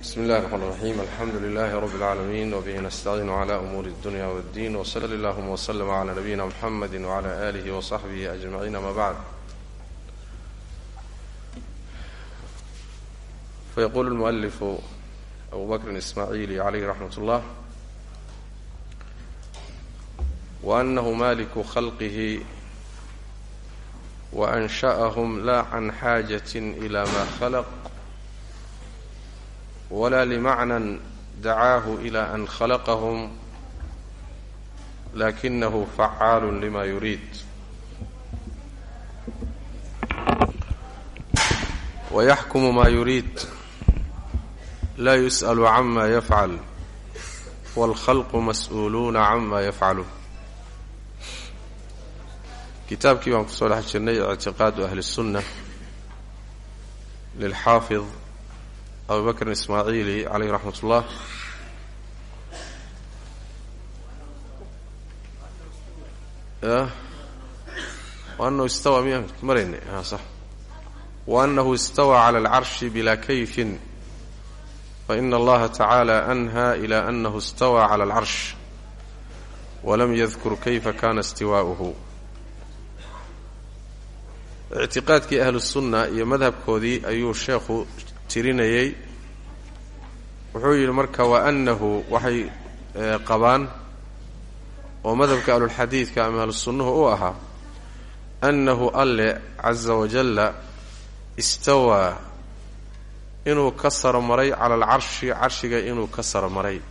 bsmi اllahi الرحmn الرaxيm alxamdu لlh رb العaalمين وbه نstacin عlى أmuur الdunya والdin وصl اllهma وslm عlى نabيina mحamd وعlى آlih وصaxbih أجمعين ama bعd fayqul الmؤلف أbu bkr إsmاعيlي عlyh رحmaة الlah وأnah malik خlqh وأnشأhm la can xاajaة إlى ma خلq walaa limacnan dacaahu ilaa an khalaqahum lakinahu facaalu lima yuriid wayaxkumu maa yuriid laa yus'alu cama yafcal waalkhalqu mas'uuluuna cama yafcaluun kitaabkii baan ku soo dhex jirnay ictiqaadu ahli الsunna lilxaafid abu bakrin ismaaciili caleyh raxmat ullah waanahu istawa miyaan maraynay sax waanahu istawaa cala alcarshi bilaa kayfin. Faina allaha tacaala anhaa ila anahu istawaa cala alcarsh walam yadkur kayfa kana istiwaa'uhu ictiqaadkii ahlusunna iyo madhabkoodii ayuu sheekhu tirinayay. Wuxuu yidhi marka wa annahu waxay qabaan oo madhabka ahlulxadiidka ama ahlusunnuhu u ahaa annahu alle casa wajalla istawaa inuu ka saro maray cala alcarshi carshiga inuu ka saro maray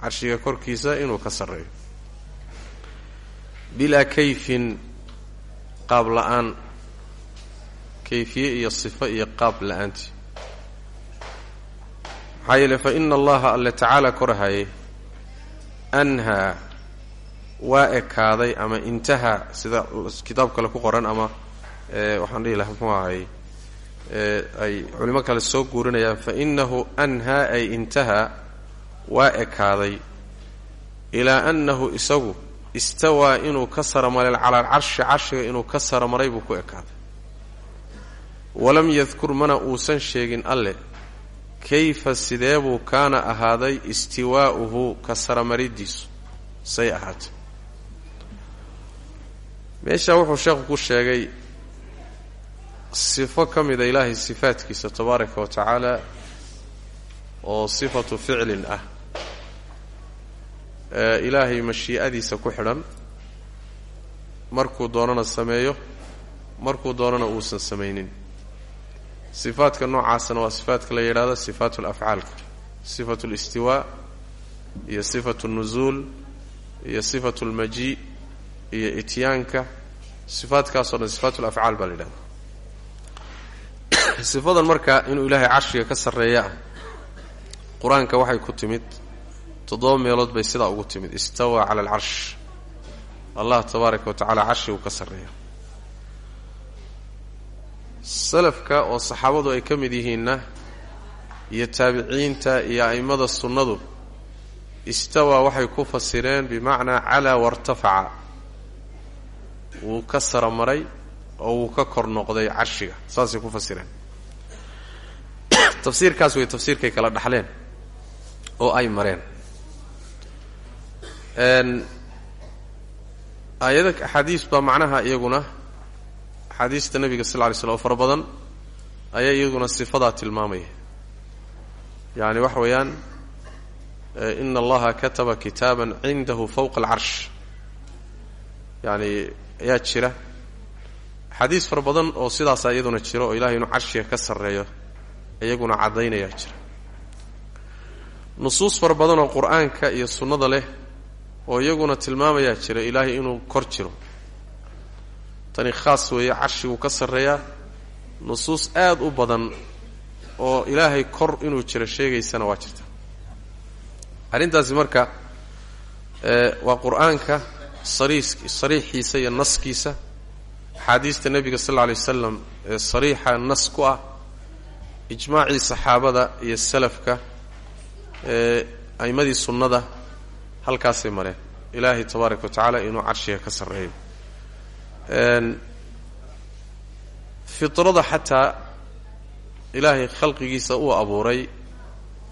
carshiga korkiisa inuu ka sarreeyo. Bilaa kayfin qaab la'aan kayfiye iyo sifo iyo qaab la'aantii maxaa yeele fa ina allaha alle tacaala korahaye anhaa waa ekaaday ama intaha sida kitaab kale ku qoran ama waxaan dhihi laha muxuu ahay ay culimo kale soo guurinayaan fa inahu anhaa ay intahaa waa ekaaday ilaa annahu isagu istawaa inuu ka saramaray cala alcarshi carshiga inuu ka saramaray buu ku ekaaday walam yadkur mana uusan sheegin alle kayfa sidee buu kaana ahaaday istiwaa'uhu ka saramaridiisu? Say ahaatay meeshaa wuxuu sheekhu ku sheegay sifo ka mida ilaahay sifaadkiisa tabaaraka wa tacaala oo sifatu ficlin ah ilaahay mashii'adiisa ku xidhan. Markuu doonana sameeyo markuu doonana uusan samaynin sifaadka noocaasna waa sifaadka la yidhahdo sifaat alafcaalka sifatu listiwaa iyo sifatu nuzuul iyo sifatu lmajii iyo ityaanka. Sifaadkaasoo dhan sifaat lafcaal baa la yidhahda sifadan marka inuu ilaahay carshiga ka sarreeya ah qur'aanka waxay ku timid toddoba meelood bay sidaa ugu timid. Istawaa cala alcarsh allah tabaaraka wa tacala carshiguu ka sarreeya salafka oo saxaabadu ay ka mid yihiinna iyo taabiciinta iyo a'immada sunnadu istawaa waxay ku fasireen bimacnaa calaa wartafaca wuu ka sara maray oo wuu ka kor noqday carshiga saasay ku fasireen. Tafsiirkaas way tafsiirkay kala dhaxleen oo ay mareen. Aayada axaadiis baa macnaha iyaguna axaadiista nabiga sal ly slam oo fara badan ayaa iyaguna sifadaa tilmaamaya yacni waxa weeyaan ina allaha kataba kitaaban cindahu fowqa alcarsh yacni ayaa jira. Axaadiis fara badan oo sidaasaa iyaduna jira oo ilahay inuu carshiga ka sarreeyo iyaguna caddaynayaa jira. Nusuus fara badan oo qur'aanka iyo sunnada leh oo iyaguna tilmaamayaa jira ilaahay inuu kor jiro tani khaas weeye carshiguu ka sarreeyaa. Nusuus aad u badan oo ilaahay kor inuu jiro sheegaysana waa jirta. Arrintaasi marka waa qur'aanka sariixiisa iyo naskiisa. Axaadiista nebiga sal alla alay wasalam ee sariixa nas ku ah. Ijmaacii saxaabada iyo salafka ee a'immadii sunnada halkaasay mareen. Ilaahay tabaaraka wa tacaala inuu carshiga ka sarreeyo fitrada xataa ilaahay khalqigiisa uu abuuray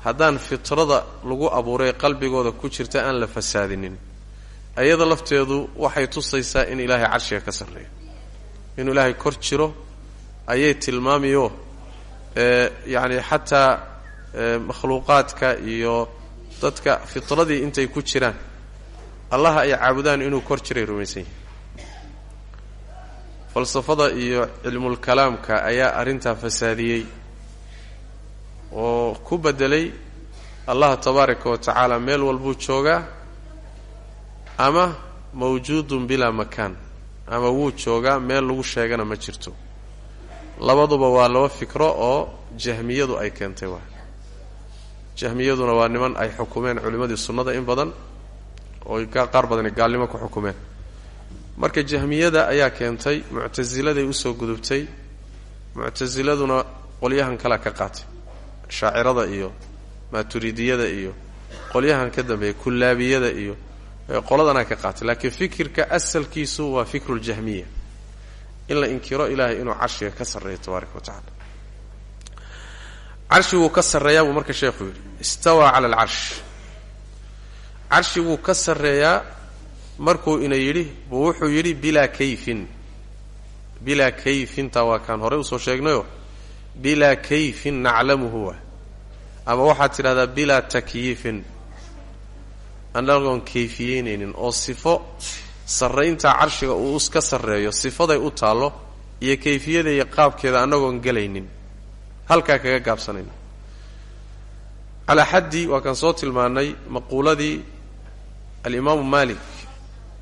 haddaan fitrada lagu abuuray qalbigooda ku jirta aan la fasaadinin ayada lafteedu waxay tusaysaa in ilaahay carshiga ka sarreeyo. Inuu ilaahay kor jiro ayay tilmaamiyo yacni xataa makhluuqaadka iyo dadka fitradii intay ku jiraan. Allaha ay caabudaan inuu kor jiray rumaysan yahay falsafada iyo cilmulkalaamka ayaa arrintaa fasaadiyey oo ku beddelay allaha tabaaraka wa tacaala meel walbuu joogaa ama mawjuudun bilaa makaan ama wuu joogaa meel lagu sheegana ma jirto. Labaduba waa laba fikro oo jahmiyadu ay keentay waa. Jahmiyaduna waa niman ay xukumeen culimmadii sunnada in badan oo qaar badani gaalnimo ku xukumeen marka jahmiyada ayaa keentay muctasiladay u soo gudubtay muctasiladuna qolyahan kalea ka qaatay. Shaacirada iyo maaturidiyada iyo qolyahan ka dambeeya kullaabiyada iyo qoladanaa ka qaatay. Laakiin fikirka asalkiisu waa fikruljahmiya in la inkiro ilaahay inuu carshiga ka sarreeyo tabaaraka wa tacala carshiguu ka sarreeyaa buu marka sheekhu yidhi istawaa cala alcarsh carshiguu ka sarreeyaa markuu ina yidhi buu wuxuu yidhi bilaa kayfin. Bilaa kayfintaa waa kaan horey u soo sheegnayoo bilaa kayfin naclamuhu waa ama waxaad tidhahdaa bilaa takyiifin. Anagoon kayfiyeynaynin oo sifo sarraynta carshiga uu iska sarreeyo sifaday u taallo iyo kayfiyada iyo qaabkeeda annagoon gelaynin. Halkaa kaga gaabsanayna calaa xaddi waa kaan soo tilmaannay maquuladii alimaamu maalik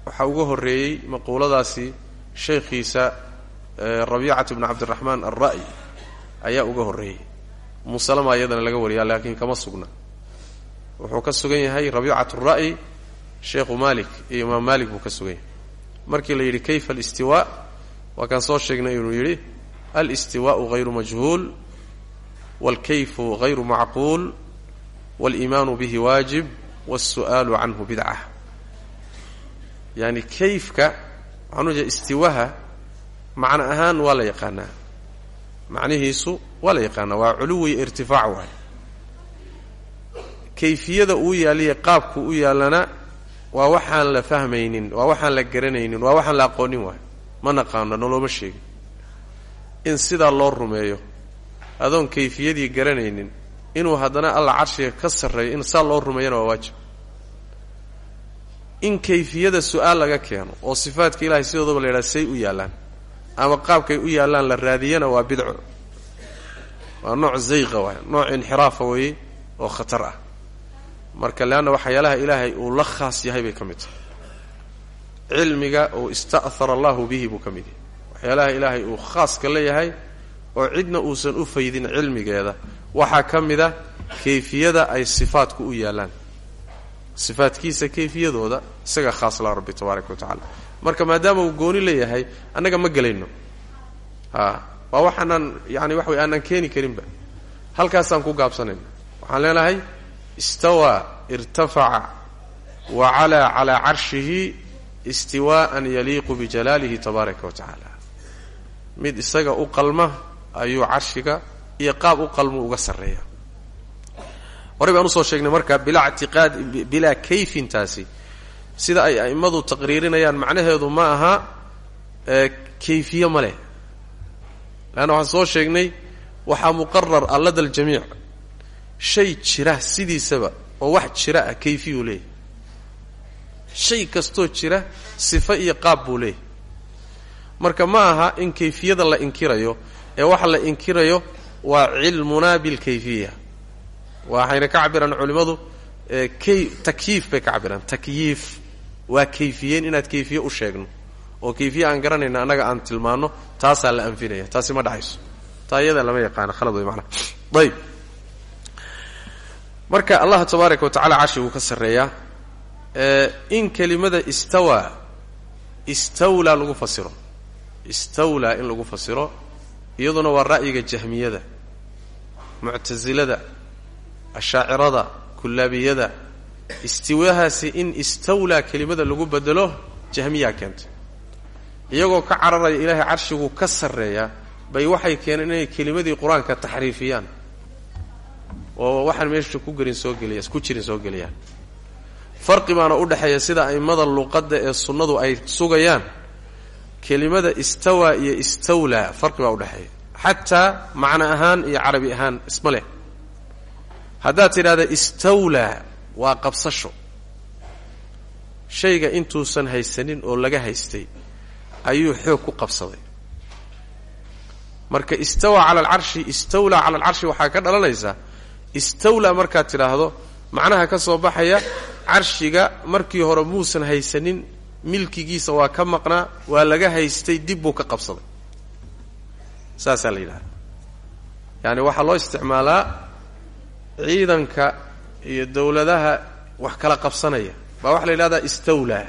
waxaa uga horreeyey maquuladaasi sheekhiisa rabiicatu bni cabdiraxmaan alra'y ayaa uga horreeyey musalama iyadana laga wariyaa laakiin kama sugna. Wuxuu ka sugan yahay rabiicatu ra'y sheekhu maalik iyo imaam maalik buu ka sugan yahay. Markii la yidhi kayfa alistiwaa waa kaan soo sheegnay inuu yidhi alistiwaau hayru majhuul waalkayfu hayru macquul waaliimaanu bihi waajib waasu'aalu canhu bidca yani kayfka waxaan ujeeda istiwaha macno ahaan waa la yaqaanaa. Macnihiisu waa la yaqaanaa waa culuwi irtifaac waay. Kayfiyada uu yaaliya qaabku u yaallana waa waxaan la fahmaynin waa waxaan la garanaynin waa waxaan la aqoonin waay. Ma naqaano nolooma sheegin. In sidaa loo rumeeyo adoon kayfiyadii garanaynin inuu haddana alla carshiga ka sarreeyo in saa loo rumeeyana waa waajib in kayfiyada su'aal laga keeno oo sifaadka ilahay sidoodaba la yidhaha say u yaallaan ama qaabkay u yaallaan la raadiyana waa bidco. Waa nooc zayqa waay nooc inxiraafa weeye oo khatar ah. Marka leanna waxyaalaha ilaahay uu la khaas yahay bay ka mid tahay. Cilmiga uu ista'hara allahu bihi buu ka mid yahay. Waxyaalaha ilaahay uu khaaska leeyahay oo cidna uusan u faydin cilmigeeda waxaa ka mid a kayfiyada ay sifaadku u yaallaan sifaadkiisa kayfiyadooda isaga khaas laha rabbi tabaaraka wa tacaala. Marka maadaama uu gooni leeyahay annaga ma gelayno. A waa waxaanaan yani waxa way aanaan keeni karinba. Halkaasaan ku gaabsanayna waxaan leenahay istawaa irtafaca wa calaa calaa carshihi istiwaa'an yaliiqu bijalaalihi tabaaraka wa tacaala. Mid isaga u qalma ayuu carshiga iyo qaab u qalmu uga sarreeya horey baan u soo sheegnay marka bilaa ictiqaad bilaa kayfintaasi. Sida ay a'immadu taqriirinayaan macnaheedu ma aha kayfiye ma leh. Leanna waxaan soo sheegnay waxaa muqarar allada aljamiic shay jira sidiisaba oo wax jira ah kayfiyuu leeyahy shay kastoo jira sifo iyo qaab buu leeyahy marka ma aha in kayfiyada la inkirayo ee waxa la inkirayo waa cilmunaa bilkayfiya waxayna ka cabiraan culimmadu takyiif bay ka cabiraan. Takyiif waa kayfiyeen inaad kayfiye u sheegno. Oo kayfiye aan garanayna annaga aan tilmaanno taasaa la anfinaya. Taasi ma dhacayso. Taa iyada lama yaqaana khalad wey manaa ayb marka allah tabaaraka wa tacala carshiguu ka sarreeyaa in kelimada istawaa istawlaa lagu fasiro. Istawlaa in lagu fasiro iyaduna waa ra'yiga jahmiyada muctasilada ashaacirada kullaabiyada istiwaahaasi in istawlaa kelimada lagu bedelo jahmiyaa keentay iyagoo ka cararaya ilaahay carshiguu ka sarreeyaa bay waxay keeneen inay kelimadii qur'aanka taxriifiyaan. Oo waxaan meesha ku gelin soo geliya ku jirin soo geliyaan farqi baana u dhexeeya sida a'immada luqadda ee sunnadu ay sugayaan. Kelimada istawaa iyo istawlaa farqi baa udhexeeya xataa macno ahaan iyo carabi ahaan isma leh haddaad tidhahda istawlaa waa qabsasho. Shayga intuusan haysanin oo laga haystay ayuu xoog ku qabsaday. Marka istawaa cala alcarshi istawlaa cala alcarshi waxaa ka dhalanaysaa istawlaa markaad tidhaahdo macnaha ka soo baxaya carshiga markii hore muusan haysanin milkigiisa waa ka maqnaa waa laga haystay dib buu ka qabsaday. Saasaa la yidhahda yaani waxaa loo isticmaalaa ciidanka iyo dowladaha wax kala qabsanaya. Baa waxaa la yidhahdaa istawlaa.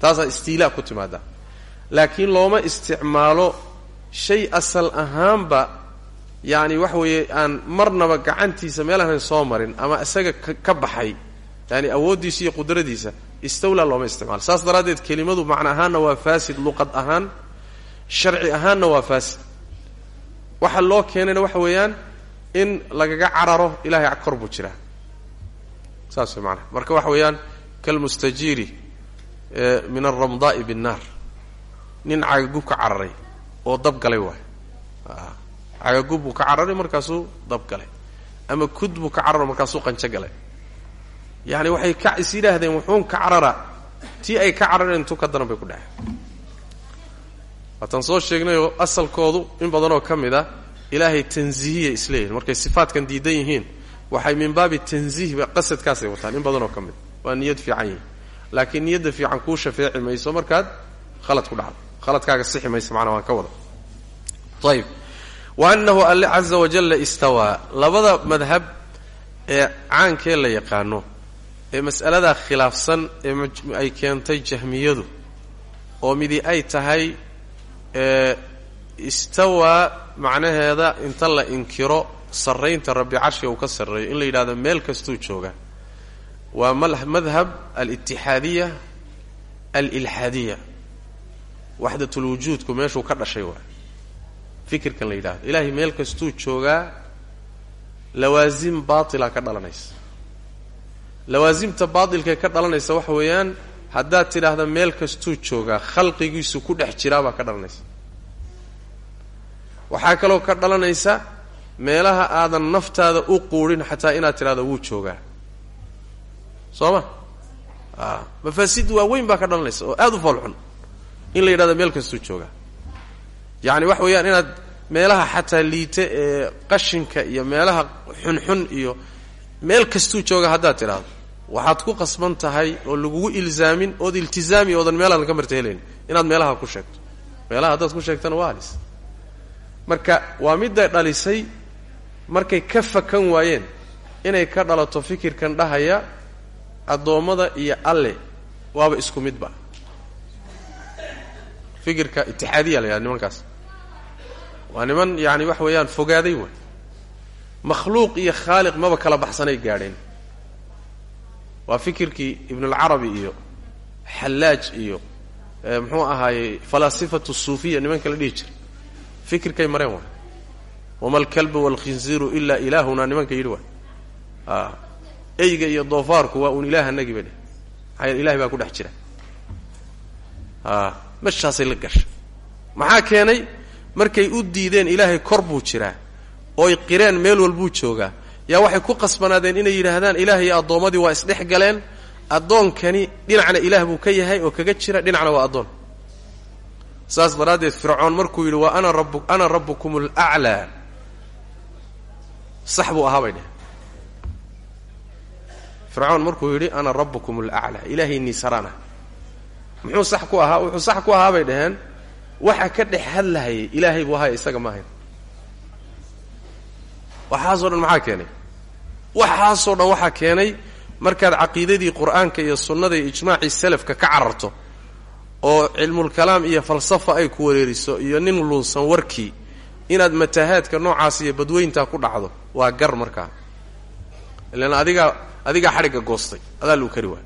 Taasaa istiilaa ku timaada laakiin looma isticmaalo shay asal ahaanba yacni waxa weeye aan marnaba gacantiisa meel ahayn soo marin ama isaga ka baxay yani awooddiisa iyo qudradiisa istawlaa looma isticmaalo. Saas daraaddeed kelimadu macna ahaanna waa faasid luqad ahaan sharci ahaanna waa faasid. Waxa loo keenayna waxa weeyaan in lagaga cararo ilahay kor buu jiraa. Saas way maanaha marka waxa weeyaan kalmustajiiri min alramdaai binnaar. Nin cagagub ka cararay oo dab galay waay. Cagagub buu ka cararay markaasuu dab galay. Ama kud buu ka cararo markaasuu qanjo galay. Yani waxay ka is yidhaahdeen wuxuun ka carara. Tii ay ka carareen intuu ka daran bay ku dhaceen. Waataan soo sheegnayoo asalkoodu in badanoo ka mid a ilaahay tansiihiyay isleeyihin markay sifaatkan diidan yihiin waxay min baabi tansiih qasadkaasay wataan. In badanoo ka mid waa niyad fiican yihiin laakiin niyadda fiican kuu shafeeci mayso markaad khalad ku dhacdo. Khaladkaaga sixi mayso macnaa waan ka wada. Ayib wa annahu alle caza wajalla istawaa. Labada madhab ee caankee la yaqaano ee mas'aladaa khilaafsan ee ay keentay jahmiyadu oo midi ay tahay istawaa macnaheeda inta la inkiro sarraynta rabbi carshiga uu ka sarreeyo in la yidhahdo meel kastuu jooga. Waa madhab alitixaadiya alilxaadiya waxdatulwujuudku meeshuu ka dhashay waa fikirkan la yidhahdo ilaahay meel kastuu joogaa lawaasim baatila ka dhalanaysa. Lawaasimta baatilkae ka dhalanaysa waxa weeyaan haddaad tidhaahda meel kastuu joogaa khalqigiisu ku dhex jiraabaa ka dhalanaysa waxaa kaloo ka dhalanaysa meelaha aadan naftaada u quudhin xataa inaad tidhahdo wuu joogaa. Soo ma a mafaasid waaweyn baa ka dhalanaysa oo aada u foolxun in la yidhahdo meel kastuu joogaa. Yacni waxa weeyaan inaad meelaha xataa liita ee qashinka iyo meelaha xunxun iyo meel kastuu jooga haddaad tidhaahdo. Waxaad ku qasban tahay oo lagugu ilzaamin ood iltizaami oodan meelaadan ka marta helayn inaad meelaha ku sheegto. Meelaha haddaad ku sheegtana waa halis marka waa midday dhalisay markay ka fakan waayeen inay ka dhalato fikirkan dhahaya addoommada iyo alle waaba isku midba fikirka itixaadiya la yidhaha nimankaas. Waa niman yaani waxa weeyaan fogaaday waay. Makhluuq iyo khaaliq maba kala baxsanay gaadheen. Waa fikirkii ibnulcarabi iyo xallaaj iyo muxuu ahaayey falaasifatu suufiya nimanka la dhihi jiray fikirkay mareen waay. Wama alkalbu waalkhinziiru ilaa ilaahuna nimanka yidhi waay. A eyga iyo doofaarku waa uun ilaah anagii bay dheh maxaa ilahay baa ku dhex jira. A meshaasay la gashay. Maxaa keenay? Markay u diideen ilaahay kor buu jiraa ooy qireen meel walbuu joogaa. Yaa waxay ku qasbanaadeen inay yidhaahdaan ilaah iyo addoommadii waa isdhex galeen. Addoonkani dhinacna ilaah buu ka yahay oo kaga jira dhinacna waa addoon saas daraaddeed fircoon markuu yidhi waa ana rabu ana rabbukum alaclaa sax buu ahaa bay dheheen fircoon markuu yidhi ana rabbukum alaclaa ilaahaynii sarana. Muxuu sax ku ahaa? Wuxuu sax ku ahaa bay dhaheen waxa ka dhex hadlahayay ilaahay buu ahaya isaga ma ahayn. Waxaasoo dhan maxaa keenay? Waxaasoo dhan waxaa keenay markaad caqiidadii qur'aanka iyo sunnada iyo ijmaacii salafka ka cararto oo cilmulkalaam iyo falsafa ay ku wareeriso iyo nin luunsan warkii inaad matahaadka noocaas iyo badweyntaa ku dhacdo waa gar markaa ilan adigaa adigaa xadhigga goostay adaa lagu kari waay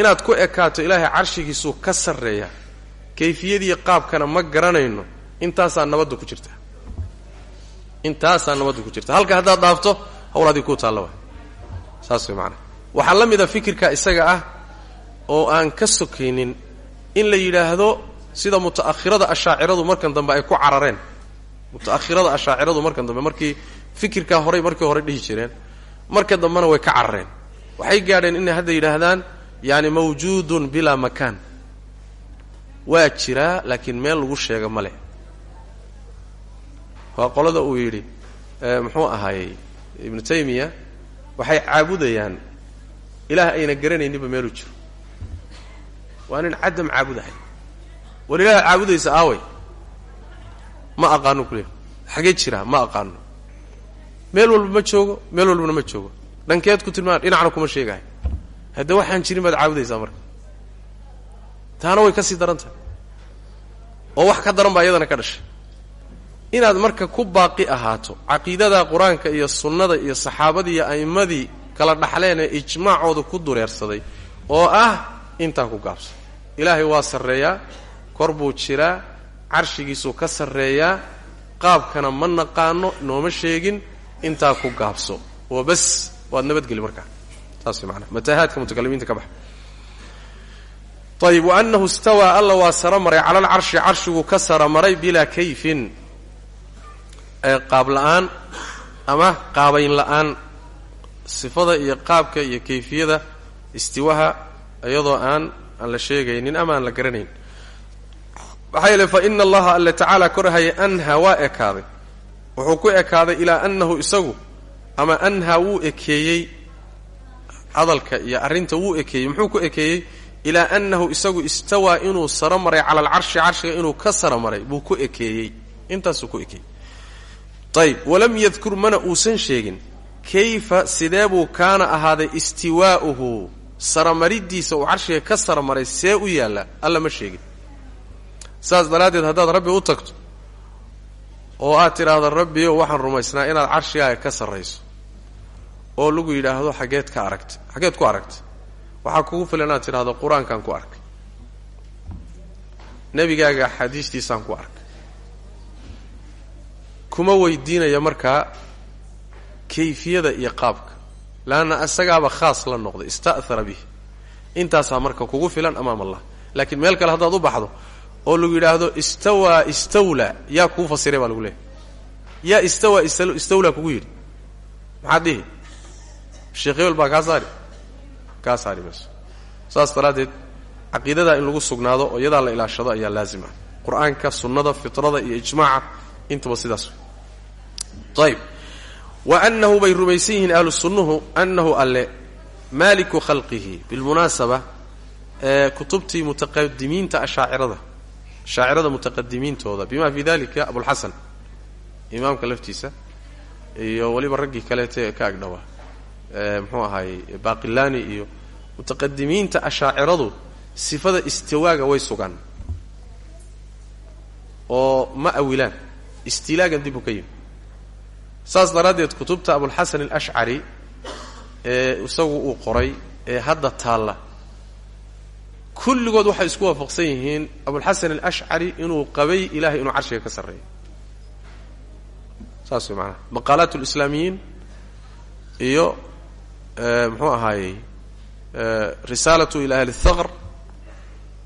inaad ku ekaato ilaahay carshigiisuu ka sarreeya kayfiyadii qaabkana ma garanayno intaasaa nabadda ku jirta intaasaa nabadda ku jirta halka haddaad dhaafto hawl adig ku taalla wa saas way maanaa waxaa la mida fikirka isaga ah oo aan ka sokaynin in la yidhaahdo sida muta'akhirada ashaaciradu markan dambe ay ku carareen. Muta'akhirada ashaaciradu markan dambe markii fikirkaa horay markii hore dhihi jireen marka dambena way ka carareen. Waxay gaadheen inay hadda yidhaahdaan yani mawjuudun bilaa makaan. Waa jiraa laakiin meel lagu sheega ma leh. Waa qolada uu yidhi muxuu ahaayey ibnu taymiya waxay caabudayaan ilaah ayna garanayninba meeluu jiro waa nin cadam caabudahay war ilaah caabudaysa aaway ma aqaano kule xagee jiraa ma aqaano meel walba ma joogo meel walbana ma joogo. Dhankeed ku tilmaam dhinacna kuma sheegahay. Hadda waxaan jirin baad caabudaysaa marka. Taana way ka sii daran oo wax ka daran baa iyadana ka dhashay. Inaad marka ku baaqi ahaato caqiidada qur'aanka iyo sunnada iyo saxaabadii iyo a'immadii kala dhaxleen ee ijmaacooda ku dureersaday oo ah intaa ku gaabsan ilaahay waa sarreeyaa kor buu jiraa carshigiisuu ka sarreeyaa qaabkana ma naqaano nooma sheegin intaa ku gaabso. Oo bas waad nabadgeli markaa. Saas way maanaa mataahaadka mutakalimiinta ka baxa. Ayib wa annahu istawaa alla waa saro maray cala alcarshi carshiguu ka sara maray bilaa kayfin. Qaab la'aan ama qaabayn la'aan sifada iyo qaabka iyo kayfiyada istiwaha iyadoo aan aan la sheegaynin ama aan la garanayn. Maxaa yeele fa ina allaha alle tacaala korhaya anha waa ekaaday. Wuxuu ku ekaaday ilaa annahu isagu ama anha wuu ekeeyey hadalka iyo arrinta wuu ekeeyey muxuu ku ekeeyey ilaa annahu isagu istawaa inuu saro maray cala alcarshi carshiga inuu ka saro maray buu ku ekeeyey. Intaasuu ku ekeeyey. Ayb walam yadkur mana uusan sheegin kayfa sidee buu kaana ahaaday istiwaa'uhu saramariddiisa uu carshiga ka saramaray see u yaalla alla ma sheegin. Saas daraaddeed haddaad rabbi u tagto oo aad tidhaahdo rabbiyo waxaan rumaysnaa inaad carshigaaga ka sarrayso oo lagu yidhaahdo xaggeed ka aragta xaggeed ku aragta waxaa kugu filan inaad tidhahdo qur'aankaan ku arkay nebigaaga axaadiistiisaan ku arkay kuma weydiinaya markaa kayfiyada iyo qaabka leanna isagaaba khaas la noqday ista'hara bih intaasaa marka kugu filan amaam allah. Laakiin meel kale haddaad u baxdo oo lagu yidhaahdo istawaa istawla yaa kuu fasiray baa lagu leehay yaa istawaa istawla kugu yidhi. Maxaad dhihi? Sheekh hebel baa kaa saari. Saas daraaddeed caqiidadaa in lagu sugnaado oo iyadaa la ilaashado ayaa laazim ah qur'aanka sunnada fitrada iyo ijmaaca intaba sidaas ayb wa annahu bay rumaysan yihiin ahlu sunnuhu annahu alle maaliku khalqihi bilmunaasaba ee kutubtii mutaqadimiinta ashaacirada shaacirada mutaqadimiintooda bima fi dalika abulxasan imaamka laftiisa iyo weliba raggii kaleete ka agdhawaa muxuu ahaayey baqilani iyo mutaqadimiinta ashaaciradu sifada istiwaaga way sugaan oo ma awilaan istilaagan dib ka yimi saas daraaddeed kutubta abulxasan alashcari ee isagu uu qoray ee hadda taalla kulligood waxay isku waafaqsan yihiin abulxasan alashcari inuu qabay ilahay inuu carshiga ka sarreeyo. Saas way maanaha maqaalaat lislaamiyiin iyo muxuu ahaayey risaalatu ila ahli thaqr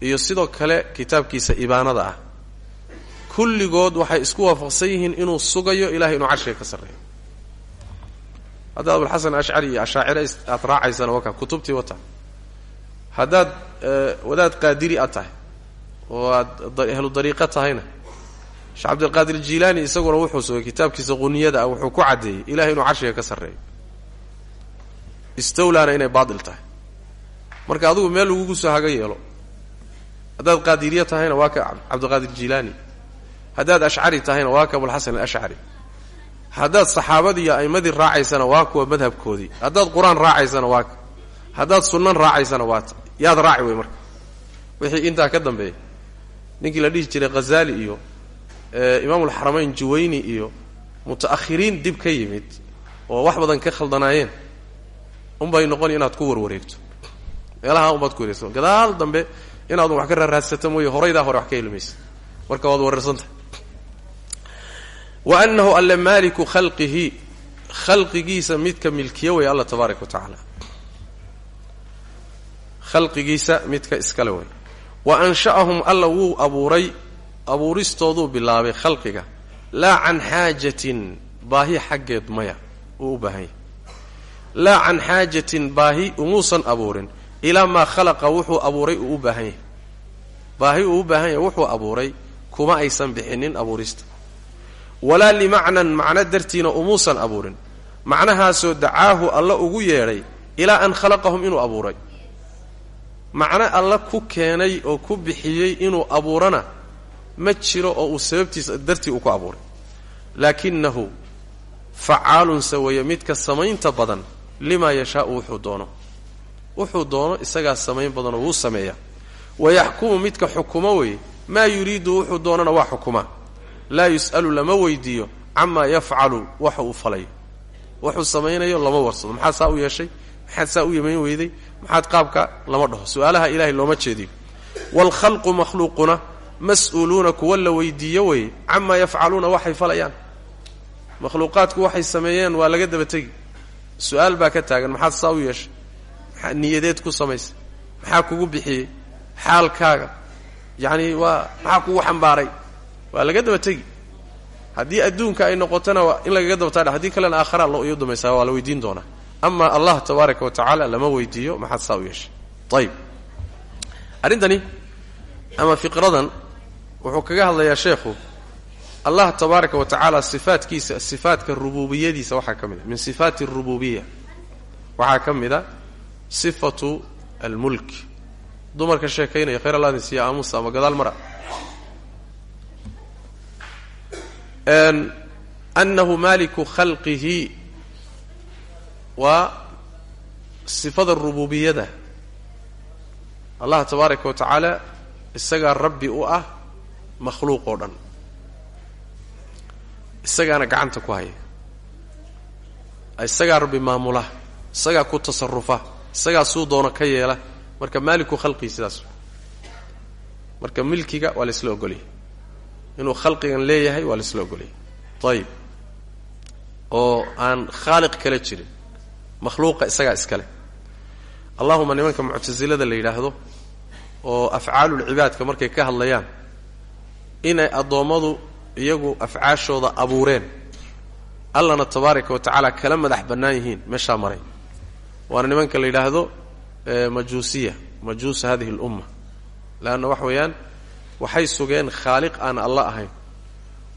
iyo sidoo kale kitaabkiisa ibaanada ah kulligood waxay isku waafaqsan yihiin inuu sugayo ilahay inuu carshiga ka sarreeyo. Haddaad abulxasan ashcari iyo ashaacire aad raacaysana kutubtii wata. Haddaad wadaad qaadiri aad tahay oo aad ahlu dariiqa tahayna sheekh cabdilqaadir jilaani isaguna wuxuu sugay kitaabkiisa quniyada ah wuxuu ku caddeeyey ilahay inuu carshiga ka sarreeyo. Istawlaana inay baatil tahay. Marka adigu meel lagugu soo haga yeelo haddaad qaadiriya tahayna waa ka cabdiqaadir jilaani haddaad ashcari tahayna waa ka abulxasan alashcari haddaad saxaabadii iyo a'immadii raacaysana waa kuwa madhabkoodii. Haddaad qur'aan raacaysana waa ka. Haddaad sunnan raacaysana waata yaad raaci wey marka. Wixii intaa ka dambeeya ninkii la dhihi jiray khazali iyo imaamulxaramayn juwayni iyo muta'akhiriin dib ka yimid oo wax badan ka khaldanaayeen unbay noqon inaad ku warwareegto. Meelaha unbaad ku wareegto gadaal dambe inaadun wax ka raaraadsato mooye horaydaa hore wax ka helmaysa marka waad wareersantah wa annahu alle maaliku khalqihi khalqigiisa midka milkiya way alla tabaaraka wa khalqigiisa midka iskale way wa ansha'ahum alla wuu abuuray abuuristooduu bilaabay khalqiga. Laa can xaajatin baahi xaggeed maya uu u baahan yahy laa can xaajatin baahi umuusan abuurin. Ilaa maa khalaqa wuxuu abuuray uu u baahan baahi uu u baahan yahay wuxuu abuuray kuma aysan bixinin abuurista walaa limacnan macno dartiina umuusan abuurin. Macnahaasoo dacaahu alla ugu yeedhay ilaa an khalaqahum inuu abuuray. Macno alla ku keenay oo ku bixiyey inuu abuurana ma jiro oo uu sababtiisa dartii uu ku abuuray. Laakinahu facaalun saweeye midka samaynta badan limaa yashaau wuxuu doono. Wuxuu doono isagaa samayn badanoo wuu sameeyaa wayaxkumu midka xukumo weeye maa yuriidu wuxuu doonana waa xukumaa laa yus'alu lama weydiiyo camaa yafcalu waxa uu falayo wuxuu samaynayo lama warsado. Maxaad saa u yeeshay? Maxaad saa u yamayn weyday? Maxaad qaabka lama dhaho. Su'aalaha ilaahay looma jeediyo waalkhalqu makhluuquna mas'uuluuna kuwa la weydiiyo weeye camaa yafcaluuna waxay falayaan. Makhluuqaadku waxay sameeyeen waa laga daba tegi. Su'aal baa ka taagan. Maxaad saa u yeeshay? Niyadeed ku samaysay maxaa kugu bixiyey? Xaalkaaga. Yacni waa maxaa kugu xambaaray waa laga daba tegi haddii adduunka ay noqotona waa in lagaga dabataadha haddii kalena aakhara lo iyo dambaysaa waa la weydiin doonaa. Ama allah tabaaraka wa tacaala lama weydiiyo maxaad saa u yeeshay. Ayib ama fiqradan wuxuu kaga hadlayaa sheekhu allah tabaaraka wa tacaala sifaatkiisa sifaatka rububiyadiisa waxaa ka mid a min sifaati arububiya waxaa ka mid a sifatu almulk. Dumarka sheekaynaya khayr allah idin siiya aamusa ama gadaal mara annahu maaliku khalqihi waa sifada rububiyada allah tabaaraka wa tacaala isagaa rabbi u ah makhluuq oo dhan. Isagaana gacanta ku haya. Isagaa rabbi maamula isagaa ku tasarufa isagaa suu doono ka yeela. Marka maaliku khalqihi sidaas. Marka milkiga waa la isla ogolyahay inuu khalqigan leeyahay waa la isla ogolyahay. Ayib oo aan khaaliq kala jirin. Makhluuqa isagaa iskale allahuma nimanka muctasilada la yidhaahdo oo afcaalulcibaadka markay ka hadlayaan inay addoommadu iyagu afcaashooda abuureen allana tabaaraka wa tacaala kala madax bannaan yihiin meeshaa maray. Waana nimanka la yidhaahdo majuusiya. Majuusa hadihi alumma leanna wax weeyaan waxay sugeen khaaliq aan alla ahayn.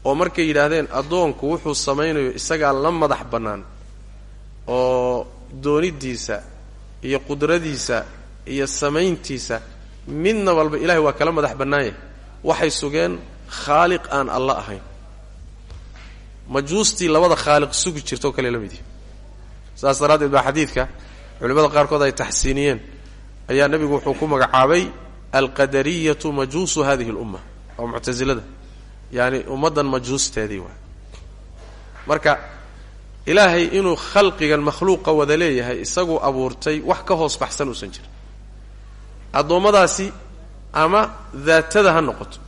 oo markay yidhaahdeen addoonku wuxuu samaynayo isagaa la madax bannaan oo doonidiisa iyo qudradiisa iyo samayntiisa midna walba ilahay waa kala madax bannaan yahay waxay sugeen khaaliq aan alla ahayn. Majuustii labada khaaliq sugi jirtoo kale la mid yihi saas daraaddeed baa xadiidka culimmada qaarkood ay taxsiiniyeen. Ayaa nebigu wuxuu ku magacaabay alqadariyatu majuusu hadihi alumma waa muctasilada yaani ummaddan majuusteedii waay. Marka ilaahay inuu khalqigan makhluuqa wada leeyahay isaguu abuurtay wax ka hoos baxsan uusan jirin. Addoommadaasi ama daatada ha noqoto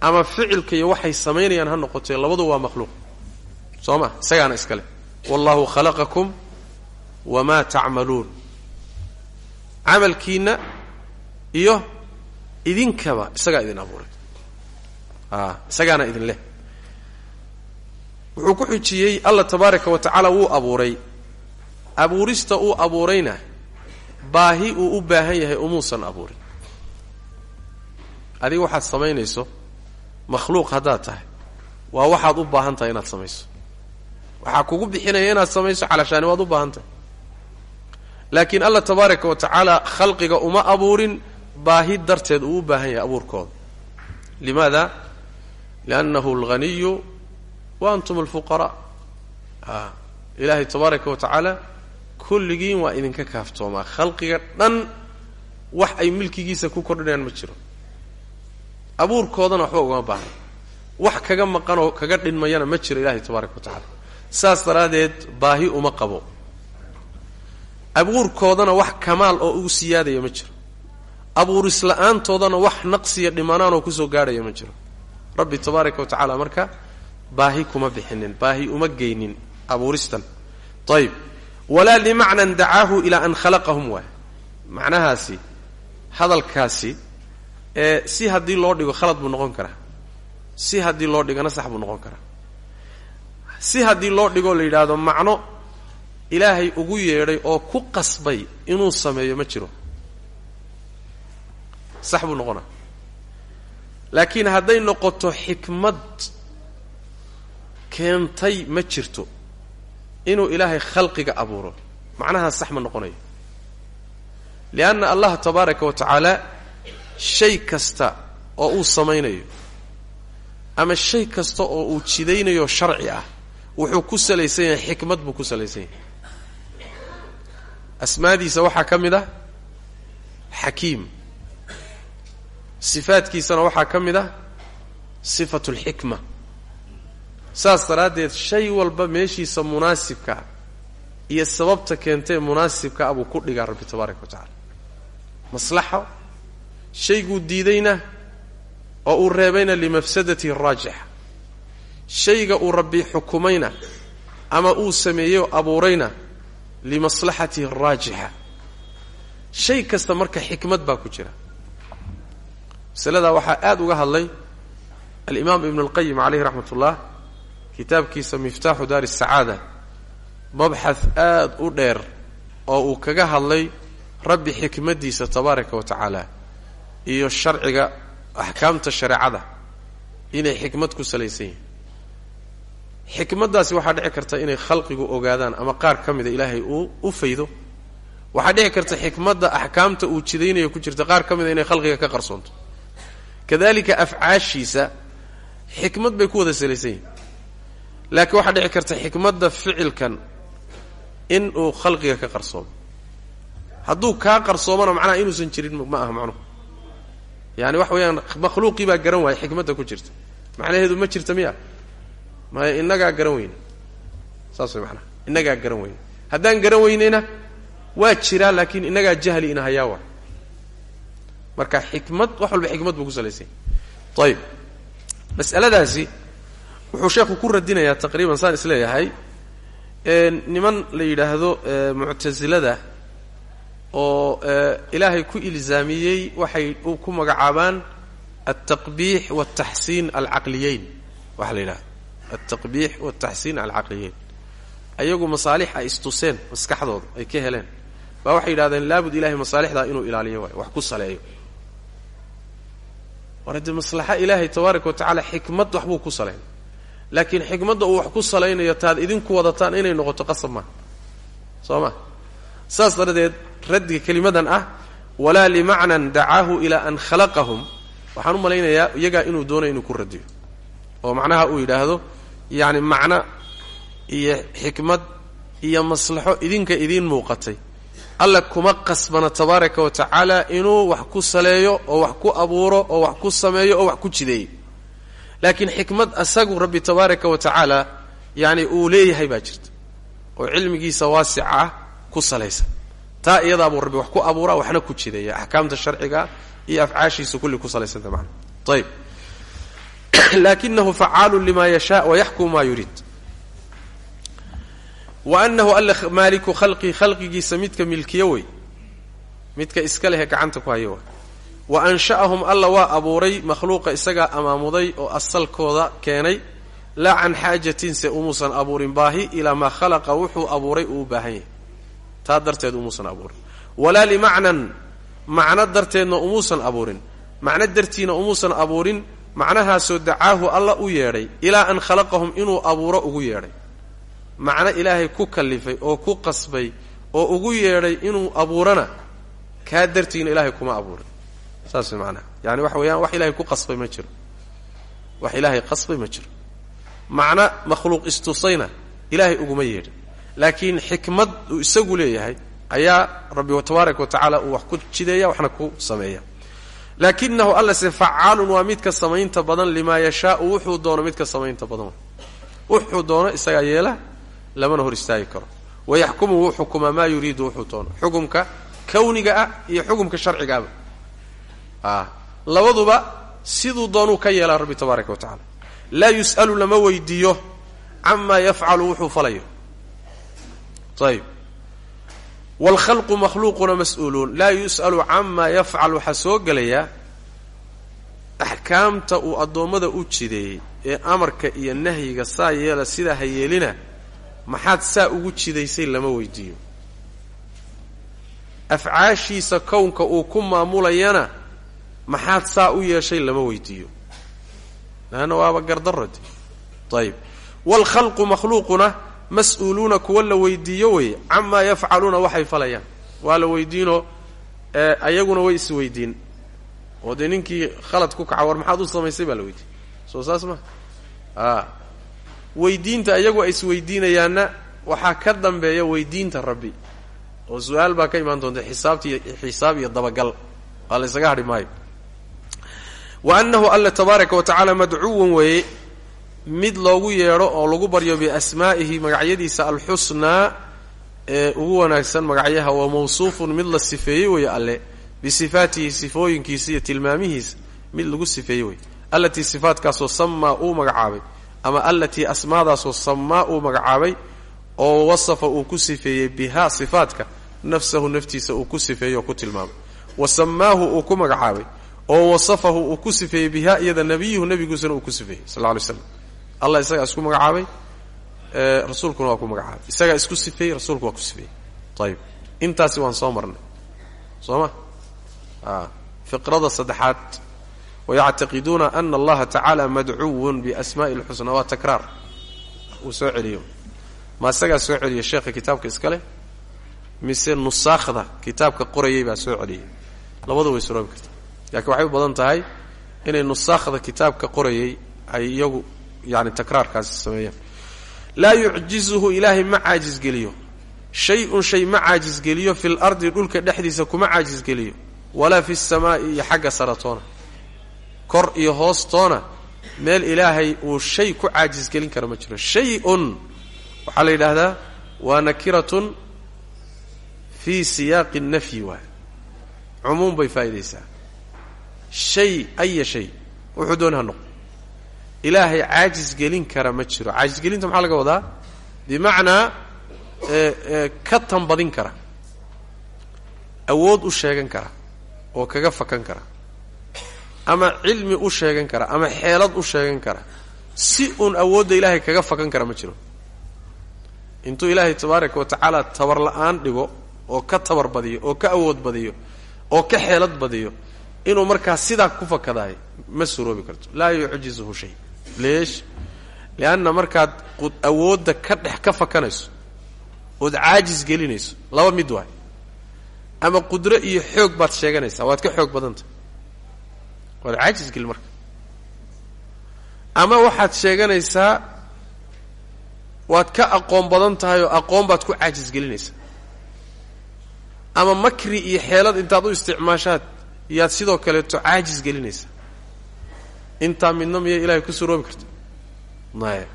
ama ficilka iyo waxay samaynayaan ha noqoto labadu waa makhluuq. Soo ma? Isagaana iskale wallahu khalaqakum wamaa tacmaluun camalkiinna iyo idinkaba isagaa idin abuuray. A isagaana idin leh. Wuxuu ku xujiyey allah tabaaraka wa tacaala wuu abuuray. Abuurista uu abuurayna baahi uu u baahan yahay umuusan abuurin. Adiga waxaad samaynayso makhluuq haddaad tahay. Waa waxaad u baahan tahay inaad samayso. Waxaa kugu bixinaya inaad samayso calashaani waad u baahan tahay. Laakiin allah tabaaraka wa tacaala khalqiga uma abuurin baahi darteed uu u baahan yahay abuurkooda limaada? Liannahu alghaniyu wa antum alfuqaraa a ilaahay tabaaraka wa tacaala kulligiin waa idinka kaaftoomaa. Khalqiga dhan wax ay milkigiisa ku kordhinayaan ma jiro. Abuurkoodana waxba ugama baahna. Wax kaga maqanoo kaga dhinmayana ma jiro ilaahay tabaaraka wa tacaala saas daraaddeed baahi uma qabo. Abuurkoodana wax kamaal oo ugu siyaadaya ma jiro abuurisla'aantoodana wax naqsiya dhimanaanoo ku soo gaadhaya ma jiro. Rabbi tabaaraka wa tacaala marka baahi kuma bixinin baahi uma geynin abuuristan. Ayib walaa limacnan dacaahu ilaa an khalaqahum waay. Macnahaasi hadalkaasi ee si haddii loo dhigo khalad buu noqon karaa. Si haddii loo dhigona sax buu noqon karaa. Si haddii loo dhigoo la yidhaahdo macno ilaahay ugu yeedhay oo ku qasbay inuu sameeyo ma jiro sax buu noqonaa laakiin hadday noqoto xikmad keentay ma jirto inuu ilaahay khalqiga abuuro. Macnahaas sax ma noqonayo. Lianna allah tabaaraka wa tacaala shay kasta oo uu samaynayo ama shay kasta oo uu jidaynayo sharci ah wuxuu ku salaysan yahay xikmad buu ku salaysan yahay. Asmaadiisa waxaa ka mid ah xakiim sifaadkiisana waxaa ka mid ah sifatu lxikma saas daraaddeed shay walba meeshiisa munaasibkaa iyo sababta keentee munaasibka ah buu ku dhigaa rabbi tabaaraka wa tacala maslaxo shayguu diidayna oo uu reebayna limafsadatihi raajixa. Shayga uu rabbi xukumayna ama uu sameeyey oo abuurayna limaslaxatihi araajixa shay kasta marka xikmad baa ku jira masaladaa waxaa aada uga hadlay alimaam ibnu اlqayim calayhi raxmat ullah kitaabkiisa miftaaxu daari الsacaada mabxath aada u dheer oo uu kaga hadlay rabbi xikmaddiisa tabaaraka wa tacaala iyo sharciga axkaamta shareecada inay xikmad ku salaysan yihin xikmaddaasi waxaa dhici karta inay khalqigu ogaadaan ama qaar ka mida ilaahay uu u faydo waxaa dhici karta xikmadda axkaamta uu jidaynayo ku jirta qaar ka mida inay khalqiga ka qarsoonto kadalika afcaashiisa xikmad bay ku wada salaysan yihiin laakiin waxaa dhici karta xikmadda ficilkan in uu khalqiga ka qarsoomo. Hadduu kaa qarsoomona macnaha inuusan jirin ma aha macnuhu yaani waxa weeyaan makhluuqii baa garan waaya xikmadda ku jirta. Macnaheedu ma jirta miya? Maya innagaa garan weyne. Saas way macnaha. Innagaa garan weyne. Haddaan garan weyneyna waa jiraa laakiin innagaa jahli ina hayaa marka xikmad wax walba xikmad buu ku salaysanya ayib mas'aladaasi wuxuu sheekhu ku radinayaa taqriiban saan is leeyahay. Niman la yidhaahdo muctasilada oo ilaahay ku ilzaamiyey waxay ku magacaabaan altaqbiix waltaxsiin alcaqliyeyn. Waxaa la yidhahda altaqbiix waltaxsiin alcaqliyeyn. Ayagu masaalix ay istuseen maskaxdooda ay ka heleen. Baa waxay yidhahdeen laabud ilahay masaalixdaa inuu ilaaliyo wax ku saleeyo war haddii maslaxa ilaahay tabaaraka wa tacaala xikmad waxbuu ku saleyn laakiin xikmadda uu wax ku salaynayo taad idinku wadataan inay noqoto qasab maaha soo ma saas daradeed raddiga kelimadan ah walaa limacnan dacaahu ilaa an khalaqahum. Waxaan u malaynayaa iyagaa inuu doonayo inuu ku radiyo. Oo macnaha uu yidhaahdo yacni macno iyo xikmad iyo maslaxo idinka idiin muuqatay alla kuma qasbana tabaaraka wa tacaala inuu wax ku saleeyo oo wax ku abuuro oo wax ku sameeyo oo wax ku jideeyo. Laakiin xikmad asagu rabbi tabaaraka wa tacaala yani uu leeyahay baa jirta. Oo cilmigiisa waasica ah ku salaysan. Taa iyadaabuu rabbi wax ku abuuraa waxna ku jideeya. Axkaamta sharciga iyo afcaashiisa kulli ku salaysanta mana ayb lakinahu facaalu lima yashaa wayaxkumu ma yuriid wa anahu alla maaliku khalqii khalqigiisa midka milkiyo wey midka iska lehe gacanta ku haya wa wa ansha'ahum alla waa abuuray makhluuqa isagaa amaamuday oo asalkooda keenay laa can xaajatinse umuusan abuurin baahi ilaa maa khalaqa wuxuu abuuray uu u baahan yahay taa darteed umuusan abuurin walaa limacnan macno darteedna umuusan abuurin macno dartiina umuusan abuurin macnahaasoo dacaahu alla u yeedhay ilaa an khalaqahum inuu abuuro ugu yeedhay macno ilaahay ku kallifay oo ku qasbay oo ugu yeedhay inuu abuurana kaa dartiina ilaahay kuma abuurin. Saas macnaha. Yaani waxa weeyaan wax ilaahay ku qasbay ma jiro. Wax ilaahay qasbay ma jiro. Macno makhluuq istusayna ilaahay uguma yeedhin laakiin xikmad uu isagu leeyahay ayaa rabbi tabaaraka wa tacaala uu wax ku jideeya waxna ku sameeya. Laakinahu allase facaalun waa midka samaynta badan limaa yashaau wuxuu doono midka samaynta badan. Wuxuu doono isagaa yeela lamana hor istaagi karo. Wayaxkumu wuu xukumaa maa yuriidu wuxuu doono xukumka kawniga ah iyo xukumka sharcigaaba a labaduba siduu doonuu ka yeelaa rabbi tabaaraka wa tacala laa yus'alu lama weydiiyo camaa yafcalu wuxuu falayo. Ayib waalkhalqu makhluuquna mas'uuluun. Laa yus'alu camaa yafcal waxaa soo gelayaa axkaamta uu addoommada u jideeyey ee amarka iyo nahyiga saa yeela sidaa ha yeelina maxaad saa ugu jidaysay lama weydiiyo. Afcaashiisa kownka uu ku maamulayana maxaad saa u yeeshay lama weydiiyo. Laanna waaba gardarade ayib waalkhalqu makhluuquna mas'uuluuna kuwa la weydiiyo weye camaa yafcaluuna waxay falayaan. Waa la weydiinoo ayaguna way isweydiin oo dee ninkii khalad ku kaca war maxaad u samaysay baa la weydiiyey. Soo saas ma? A weydiinta iyagu ay isweydiinayaanna waxaa ka dambeeya weydiinta rabbi. Oo su'aal baa ka imaan doonta xisaabti xisaab iyo dabagal. Waa la ysaga hadhi maayo. Wa annahu alla tabaaraka wa tacaala madcuwan weeye. Mid loogu yeedho oo lagu baryo biasmaa'ihi magacyadiisa alxusnaa ee ugu wanaagsan magacyaha wa mawsuufun mid la sifeeyey weeye alle. Bisifaatihi sifooyinkiisa iyo tilmaamihiisa mid lagu sifeeyey wey allatii sifaatkaasoo samaa uu magacaabay ama allatii asmaadaasoo samaa uu magacaabay oo wasafa uu ku sifeeyey bihaa sifaatka nafsahu naftiisa uu ku sifeeyey oo ku tilmaamay. Wa samaahu uu ku magacaabay oo wasafahu uu ku sifeeyey bihaa iyada nabiyuhu nebiguusana uu ku sifeeyey sal alay slam allah isagaa isku magacaabay rasuulkuna waa ku magacaabay. Isagaa isku sifeeyey rasuulku waa ku sifeeyey. Ayib intaasi waan soo marnay. Soo ma? Fiqrada saddexaad wayactaqiduuna ana allaha tacaala madcuwun biasmaai lxusna waa takraar uu soo celiyo ma isagaa soo celiya sheekha kitaabka iskale mise nusaakhda kitaabka qorayay baa soo celiyay labadu way suroobi karta laakiin waxay u badan tahay inay nusaakhda kitaabka qorayay ay iyagu yani takraarkaasi sameeyaan laa yucjizuhu ilaahay ma caajisgeliyo shay-un shay ma caajisgeliyo fi lardi dhulka dhexdiisa kuma caajisgeliyo walaa fi samaa'i iyo xagga saratoona kor iyo hoostoona meel ilaahay uu shay ku caajisgelin kara ma jiro. Shay-un waxaa la yidhaahdaa waa nakiratun fii siyaaqi nafyi waay cumuum bay faa'idaysaa shay aya shay wuxuu dooni ha noqo ilaahay caajis gelin kara ma jiro. Caajisgelinta maxaa laga wadaa? Bimacnaa ka tanbadin kara. Awood u sheegan kara oo kaga fakan kara ama cilmi u sheegan kara ama xeelad u sheegan kara si uun awoodda ilaahay kaga fakan kara ma jiro. Intuu ilaahay tabaaraka wa tacaala tabar la'aan dhigo oo ka tabar badiyo oo ka awood badiyo oo ka xeelad badiyo inuu markaa sidaa ku fakadaayo ma suroobi karto. Laa yucjizuhu shay. Leesh lianna markaad awoodda ka dhex ka fakanayso ood caajis gelinayso laba mid waay. Ama qudro iyo xoog baad sheeganaysaa waad ka xoog badantah waad caajis gelin marka. Ama waxaad sheeganaysaa waad ka aqoon badan tahay oo aqoon baad ku caajis gelinaysaa. Ama makri iyo xeelad intaad u isticmaashaad yaad sidoo kaleeto caajis gelinaysaa. Intaa midna miya ilahay ku suroobi karta maya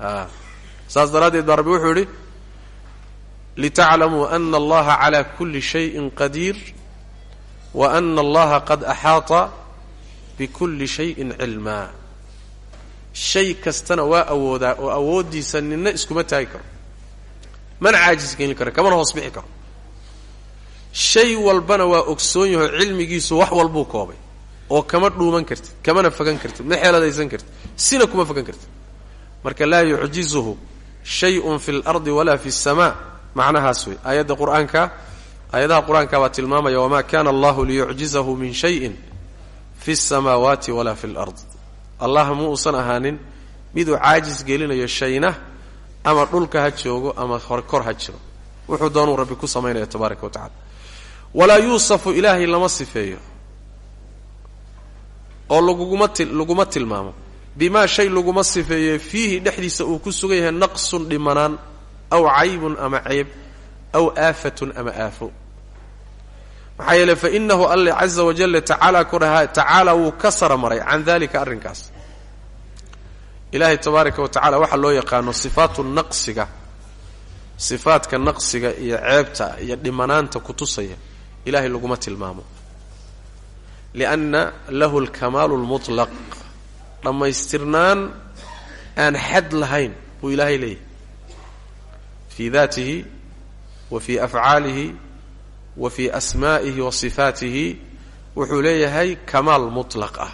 a saas daraaddeed baa rabbi wuxuu yidhi litaclamuu ana allaha calaa kulli shayin qadiir wa ana allaha qad axaata bikulli shayin cilmaa shay kastana waa awoodaa oo awooddiisa nina iskuma taagi karo. Mana caajis gelin karo kamana hoos bixi karo. Shay walbana waa ogsoon yaho cilmigiisu wax walbuu koobay oo kama dhuuman kartid kamana fagan kartid ma xeeladaysan kartid sina kuma fagan kartid. Marka laa yucjizuhu shayun fi lardi walaa fi samaa macnahaas wey aayadda qur'aanka aayadaha qur'aanka baa tilmaamaya wamaa kana allahu liyucjizahu min shayin fi اsamaawaati walaa fi lard. Allah ma uusan ahaanin miduu caajis gelinayo shayna ama dhulka ha joogo ama kor ha jiro. Wuxuu doonuu rabbi ku samaynaya tabaaraka wa tacala walaa yuusafu ilaahay lama sifeeyo oo laguguma laguma tilmaamo. Bimaa shay laguma sifeeyo fiihi dhexdiisa uu ku sugan yahay naqsun dhimanaan aw caybun ama ceeb aw aafatun ama aafo maxaa yeele fa inahu alle caza wajalla tacaala kudhaha tacaala wuu ka sara maray can dalika arrinkaas. Ilaahay tabaaraka wa tacala waxaa loo yaqaano sifaatu naqsiga. Sifaadka naqsiga iyo ceebta iyo dhimanaanta kutusaya ilahay laguma tilmaamo. Lianna lahu alkamaalu lmutlaq dhammaystirnaan aan xad lahayn buu ilaahay leeyahay. Fii daatihi wa fii afcaalihi wa fii asmaa'ihi wa sifaatihi wuxuu leeyahay kamaal mutlaq ah.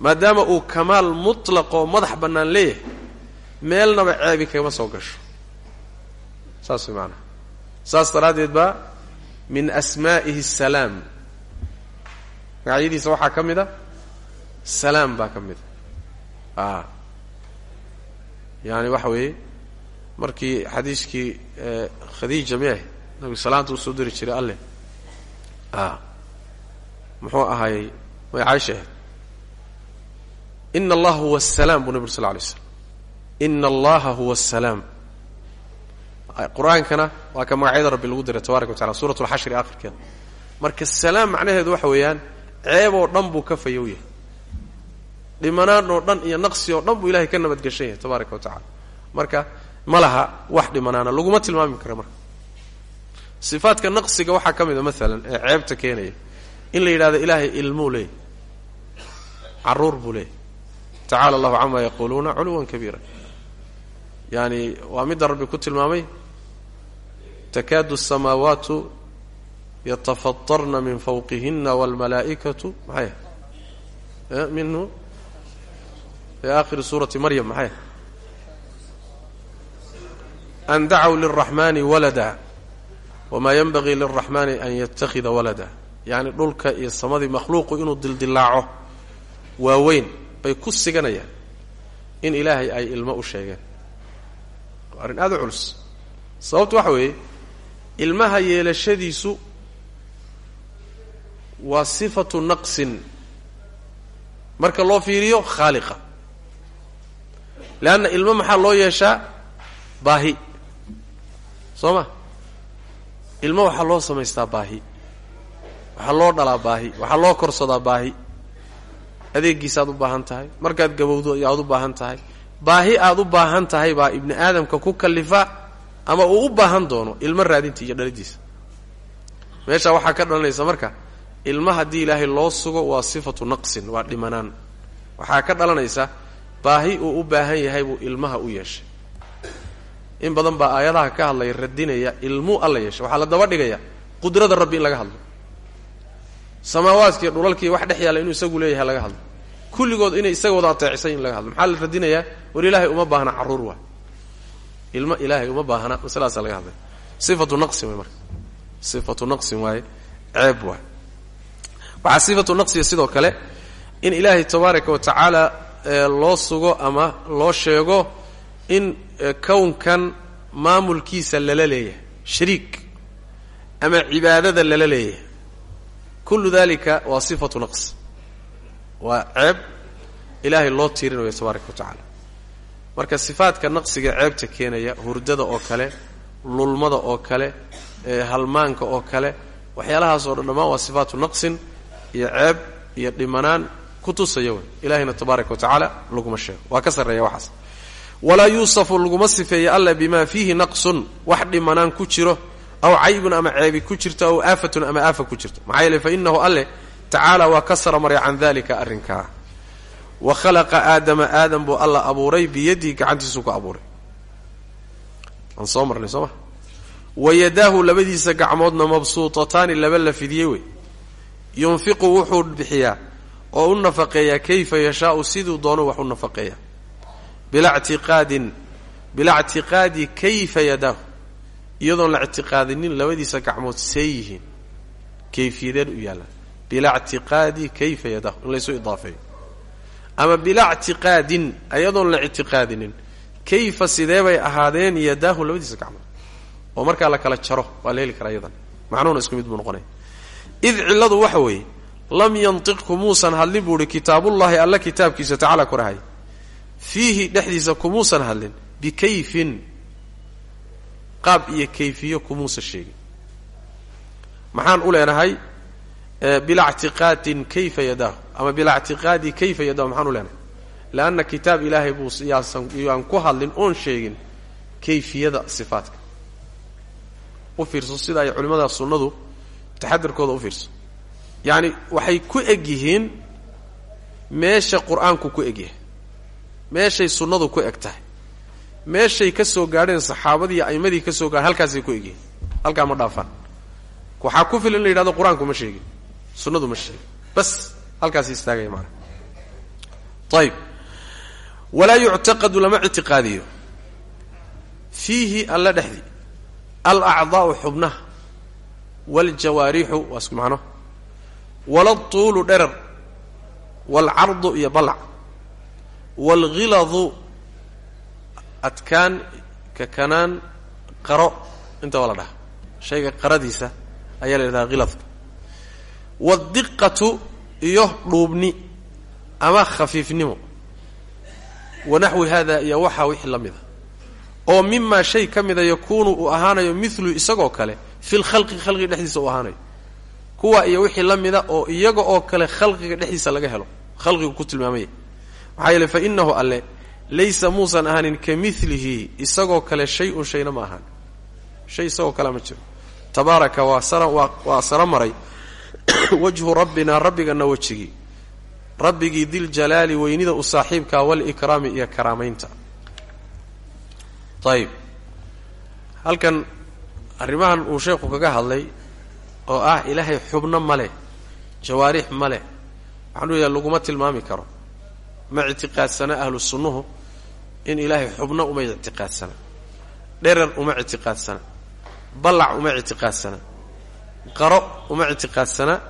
Maadaama uu kamaal mutlaqoo madax bannaan leeyahay meelnaba ceebi kama soo gasho. Saas way maanaha saas daraaddeed baa min asmaa'ihi asalaam magacyadiisa waxaa ka mid a salaam baa ka mid a. A yaani waxa weeye markii xadiiskii khadiija miyah nabigu salaanta u soo diri jiray alleh muxuu ahaayey may caaisha ahayd ina allaha huwa asalaam buu nabi ur sal lay slam ina allaha huwa asalaam qur'aankana waa ka magacyada rabbi lagu diray tabaraka wa tacala suurat lxashri akhirkeeda marka salaam macnaheedu waxa weeyaan ceeb oo dhan buu ka fayow yahay. Dhimanaan oo dhan iyo naqsi oo dhan buu ilahay ka nabadgeshan yahay tabaaraka wa tacala marka ma laha wax dhimanaana laguma tilmaami kara marka sifaadka naqsiga waxaa ka mid ah a maalan ee ceebta keenaya in la yidhahdo ilaahay ilmuu leeyay carruur buu leeyay tacaala allahu camaa yaquuluuna culuwan kabiira. Yani waa midda rabbi ku tilmaamay takaadu asamaawaatu yatafatarna min fawqihina waalmalaa'ikatu maxay? Eh, minhu? Fi aakhiri suurati maryam maxay? An dacaw lilraxmaani walada wma ynbagii lلraxmani an ytakhida walada yani dhulka iyo samadii makhluuqu inuu dildilaaco waaweyn bay ku siganayaan in ilaahay ay ilmo u sheegeen arrin aada u culus sababtu waxa weeye ilmaha yeelashadiisu waa sifatu naqsin marka loo fiiriyo khaaliqa leanna ilmo maxaa loo yeeshaa baahi soo ma ilmo waxaa loo samaystaa baahi. Waxaa loo dhalaa baahi. Waxaa loo korsadaa baahi. Adeegiisaad u baahan tahay. Markaad gabowdo ayaad u baahan tahay. Baahi aad u baahan tahay baa ibni aadamka ku kallifa ama uu u baahan doono ilmo raadinta iyo dhalidiisa meeshaa waxaa ka dhalanaysa marka ilmo haddii ilaahay loo sugo waa sifatu naqsin waa dhimanaan. Waxaa ka dhalanaysa baahi uu u baahan yahay buu ilmaha u yeeshay in badan baa aayadaha ka hadlaya radinaya ilmuu alla yeeshay. Waxaa la daba dhigaya qudrada rabbi in laga hadlo. Samaawaadkiiyo dhulalkiiyo wax dhex yaalla inuu isagu leeyahay laga hadlo. Kulligood inay isaga wada ateecsan in laga hadlo. Maxaa la radinayaa war ilaahay uma baahna carruur waay ilmo ilaahay uma baahna masaladaasa laga hadlay. Sifatu naqsin waay marka. Sifatu naqsin waaye ceeb waay. Waxaa sifatu naqsiga sidoo kale in ilaahay tabaaraka wa tacaala loo sugo ama loo sheego in kownkan maamulkiisa lala leeyahay shariik ama cibaadada lala leeyahay. Kullu dalika waa sifatu naqs. Waa ceeb ilaahay loo tiirinayo tabaaraka wa tacaala. Marka sifaadka naqsiga ceebta keenaya hurdada oo kale lulmada oo kale halmaanka oo kale waxyaalahaas oo dhan dhammaan waa sifaatu naqsin iyo ceeb iyo dhimanaan ku tusaya wey ilahayna tabaaraka wa tacaala laguma sheego. Waa ka sarreeya waxaas walaa yuusafu laguma sifeeya alla bimaa fiihi naqsun wax dhimanaan ku jiro aw caybun ama ceebi ku jirto aw aafatun ama aafa ku jirto maxaa yeele fa inahu alle tacaala waa ka sara maray can dalika arrinkaa. Wa khalaqa aadama aadam buu alla abuuray biyadihi gacantiisuu ku abuuray. Aan soo marnay soo ma? Wa yadaahu labadiisa gacmoodna mabsuutataani laba la fidiyey wey. Yunfiqu wuxuu bixiyaa oo u nafaqeeyaa kayfa yashaau siduu doono wax u nafaqeeya bila ctiqaadin bilaa ctiqaadi kayfa yadaahu iyadoon la ictiqaadinin labadiisa gacmood see yihiin. Kayfiyadeed u yaallaan bilaa ctiqaadi kayfa yadaahu in laysu idaafeeyo. Ama bilaa ctiqaadin ayadoon la ictiqaadinin kayfa sidee bay ahaadeen yadaahu labadiisa gacmood? Oo markaa la kala jaro waa la heli karaa iyadan. Macnuhuna isku mid buu noqonaya. Id cilladu waxa weeye lam yantiqku hadlin buu uhi kitaabullaahi alla kitaabkiisa tacaala korahay fiihi dhexdiisa kumuusan hadlin bikayfin. Qaab iyo kayfiyo kumuusan sheegin. Maxaan u leenahay bilaa ctiqaadin kayfa yadaahu ama bilaa ctiqaadi kayfa yadahu maxaan u leenahay. Leanna kitaab ilaahay buu yaasan yaan ku hadlin oon sheegin kayfiyada sifaadka u fiirso sida ay culimmada sunnadu taxadarkooda u fiirso. Yacni waxay ku eg yihiin meesha qur'aanku ku eg yahay meeshay sunnadu ku eg tahay. Meeshay ka soo gaadheen saxaabadii a'immadii ka soo gaadhen halkaasay ku egyihiin. Halkaa ma dhaafaan waxaa ku filan in la yidhahdo qur'aanku ma sheegin. Sunnadu ma sheegin. Bas halkaasi istaagaya maana ayib walaa yuctaqadu lama ictiqaadiyo. Fiihi alla dhexdii alacdaa'u xubnaha. Waaljawaarixu waa isku macno. Walatuulu dherar waalcardu iyo balac waalghiladu adkaan kakanaan qaro inta waa la dhaha shayga qaradiisa ayaa la yidhahdaa hiladka waadiqatu iyo dhuubni ama khafiifnimo wanaxwi hada iyo waxaa wixii la mida oo mimaa shay ka mida yakuunu uu ahaanayo milu isagoo kale fi lkhalqi khalqiga dhexdiisa uu ahaanayo kuwa iyo wixii la mida oo iyaga oo kale khalqiga dhexdiisa laga helo khalqigu ku tilmaamaya maxaa yeele fa inahu alle laysa muusan ahaanin ka isagoo kale shay-un shayna ma ahaan shay isagoo kalea ma jiro. Tabaaraka waa sara waa sara maray. Wajhu rabbina rabbigana wejigii rabbigii diljalaali weynida u saaxiibkaa walikraami iyo karaamaynta. Ayib halkan arrimahan uu sheekhu kaga hadlay oo ah ilaahay xubno ma leh jawaarix ma leh waxaan u laguma tilmaami karo ma ictiqaadsana ahlu sunnuhu in ilaahay xubno uma ictiqaadsana dherer uma ictiqaadsana ballac uma ictiqaadsana qaro uma ictiqaadsana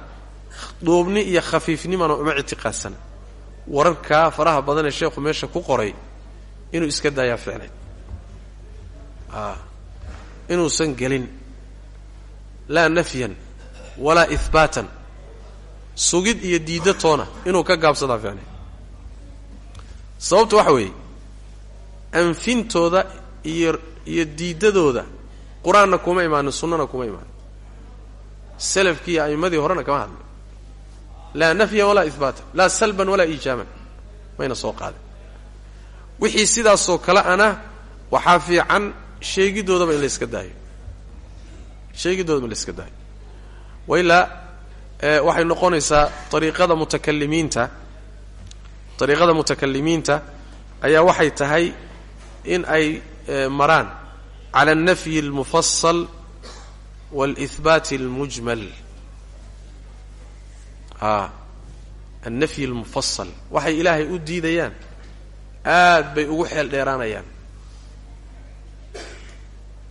dhuubni iyo khafiifnimana uma ictiqaadsana. Wararkaa faraha badanee sheekhu meesha ku qoray inuu iska daayaa ficnayd inuusan gelin laa nafyan walaa ihbaatan sugid iyo diidda toona inuu ka gaabsadaa ficnayd sababta waxa weeye anfintooda iyo iyo diiddadooda qur'aanna kuma imaanin sunnana kuma imaanin. Salafkii iyo a'immadii horena kama hadlin laa nafyan walaa ihbaatan laa salban walaa iijaaban mayna soo qaadin wixii sidaasoo kale ana waxaa fiican sheegidoodaba in la yska daayo. Sheegidoodaba in la yska daayo. Wailaa waxay noqonaysaa ariiqada mutakalimiinta ariiqada mutakalimiinta ayaa waxay tahay in ay maraan cala alnafyi almufasal waalihbaati almujmal. A annafyi almufasal waxay ilaahay u diidayaan. Aad bay ugu xeel dheeraanayaan.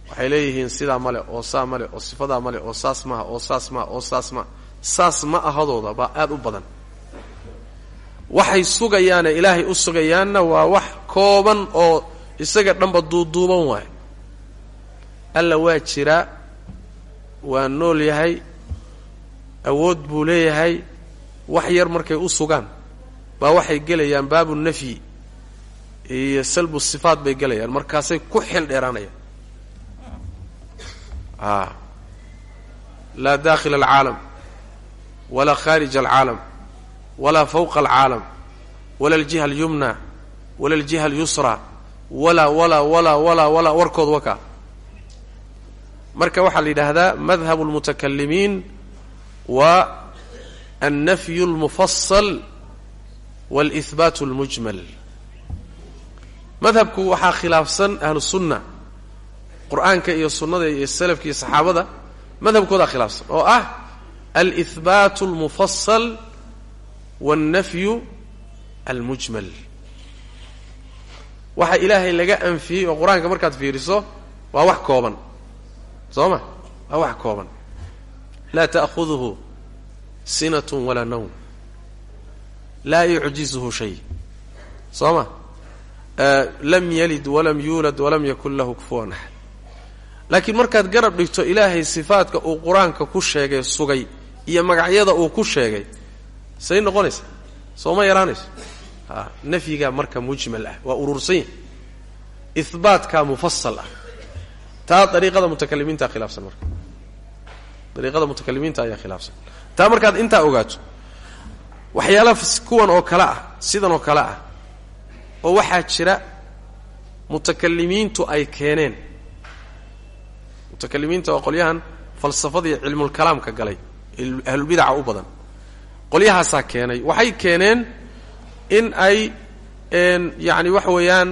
Waxay leeyihiin sidaa male oo saa male oo sifadaa male oo saas maha oo saas maha oo saas maha saas ma ahadooda baa aad u badan waxay sugayaane ilaahay u sugayaanna waa wax kooban oo isaga dhanba duuduuban waay. Alla waa jiraa waa nool yahay awood buu leeyahay wax yar markay u sugaan baa waxay gelayaan baabu nafyi iyo salbu sifaat bay gelayaan markaasay ku xeel dheeraanayaan. A laa dakhila alcaalam walaa khaarij alcaalam walaa fawqa alcaalam wala aljiha alyumna wala aljiha alyusra walaa walaa walaa walaa walaa warkood wakaa marka waxaa la yidhaahdaa madhabu اlmutakalimiin waa annafyu اlmufasal wاlihbaat اlmujmal madhabku waxaa khilaafsan ahlu sunna qur'aanka iyo sunnada iyo salafka iyo saxaabada madhabkoodaa khilaafsan oo ah alihbaat اlmufasal wاlnafyu almujmal waxa ilaahay laga anfiyey oo qur'aanka markaad fiiriso waa wax kooban. soo ma? waa wax kooban. laa ta'khuduhu sinat walaa nawm. laa yucjizuhu shay. soo ma? Lam yalid walam yuulad walam yakun lahu kufuwan axad laakiin markaad garab dhigto ilaahay sifaadka uu qur'aanka ku sheegay sugay iyo magacyada uu ku sheegay say noqonaysa. Soo ma yaraanayso nafyigaa marka mujmal ah waa urursan yahy ihbaatkaa mufasal ah. Taa dariiqada mutakalimiinta khilaafsan marka. Dariiqada mutakalimiinta ayaa khilaafsan. Taa markaad intaa ogaato waxyaala kuwan oo kale ah sidan oo kale ah oo waxaa jira mutakalimiintu ay keeneen. Mutakalimiinta waa qolyahan falsafada iyo cilmulkalaamka galay. Ahlulbidaca u badan qolyahaasaa keenay. Waxay keeneen in ay yacni waxa weeyaan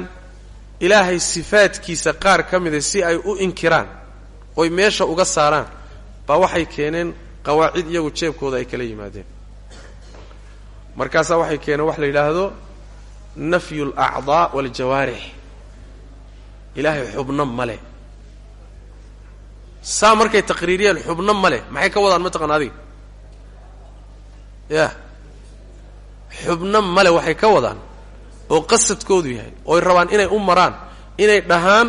ilaahay sifaadkiisa qaar ka mida si ay u inkiraan oy meesha uga saaraan baa waxay keeneen qawaacid iyagu jeebkooda ay kala yimaadeen. Markaasaa waxay keeneen wax la yidhaahdo nafyu alacdaa waaljawaarix ilaahay xubno male saa markay taqriiriyeen xubno male maxay ka wadaan mataqana adiga ya. Xubno male waxay ka wadaan oo qasadkoodu yahay ooy rabaan inay u maraan inay dhahaan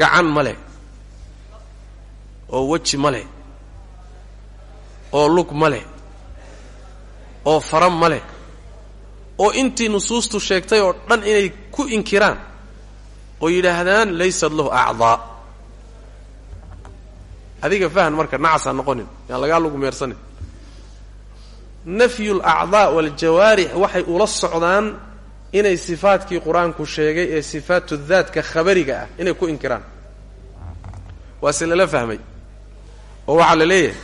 gacan male oo weji male oo lug male oo fara male oo intii nusuustu sheegtay oo dhan inay ku inkiraan oo yidhaahdaan laysat lahu acdaa. Adiga fahan marka nacasaan noqonin yaan lagaa lugu meersanin nafyu alacdaa waaljawaarix waxay ula socdaan inay sifaadkii qur'aanku sheegay ee sifaatu daatka khabariga ah inay ku inkiraan. Waa se lala fahmay oo waxaa la leeyahay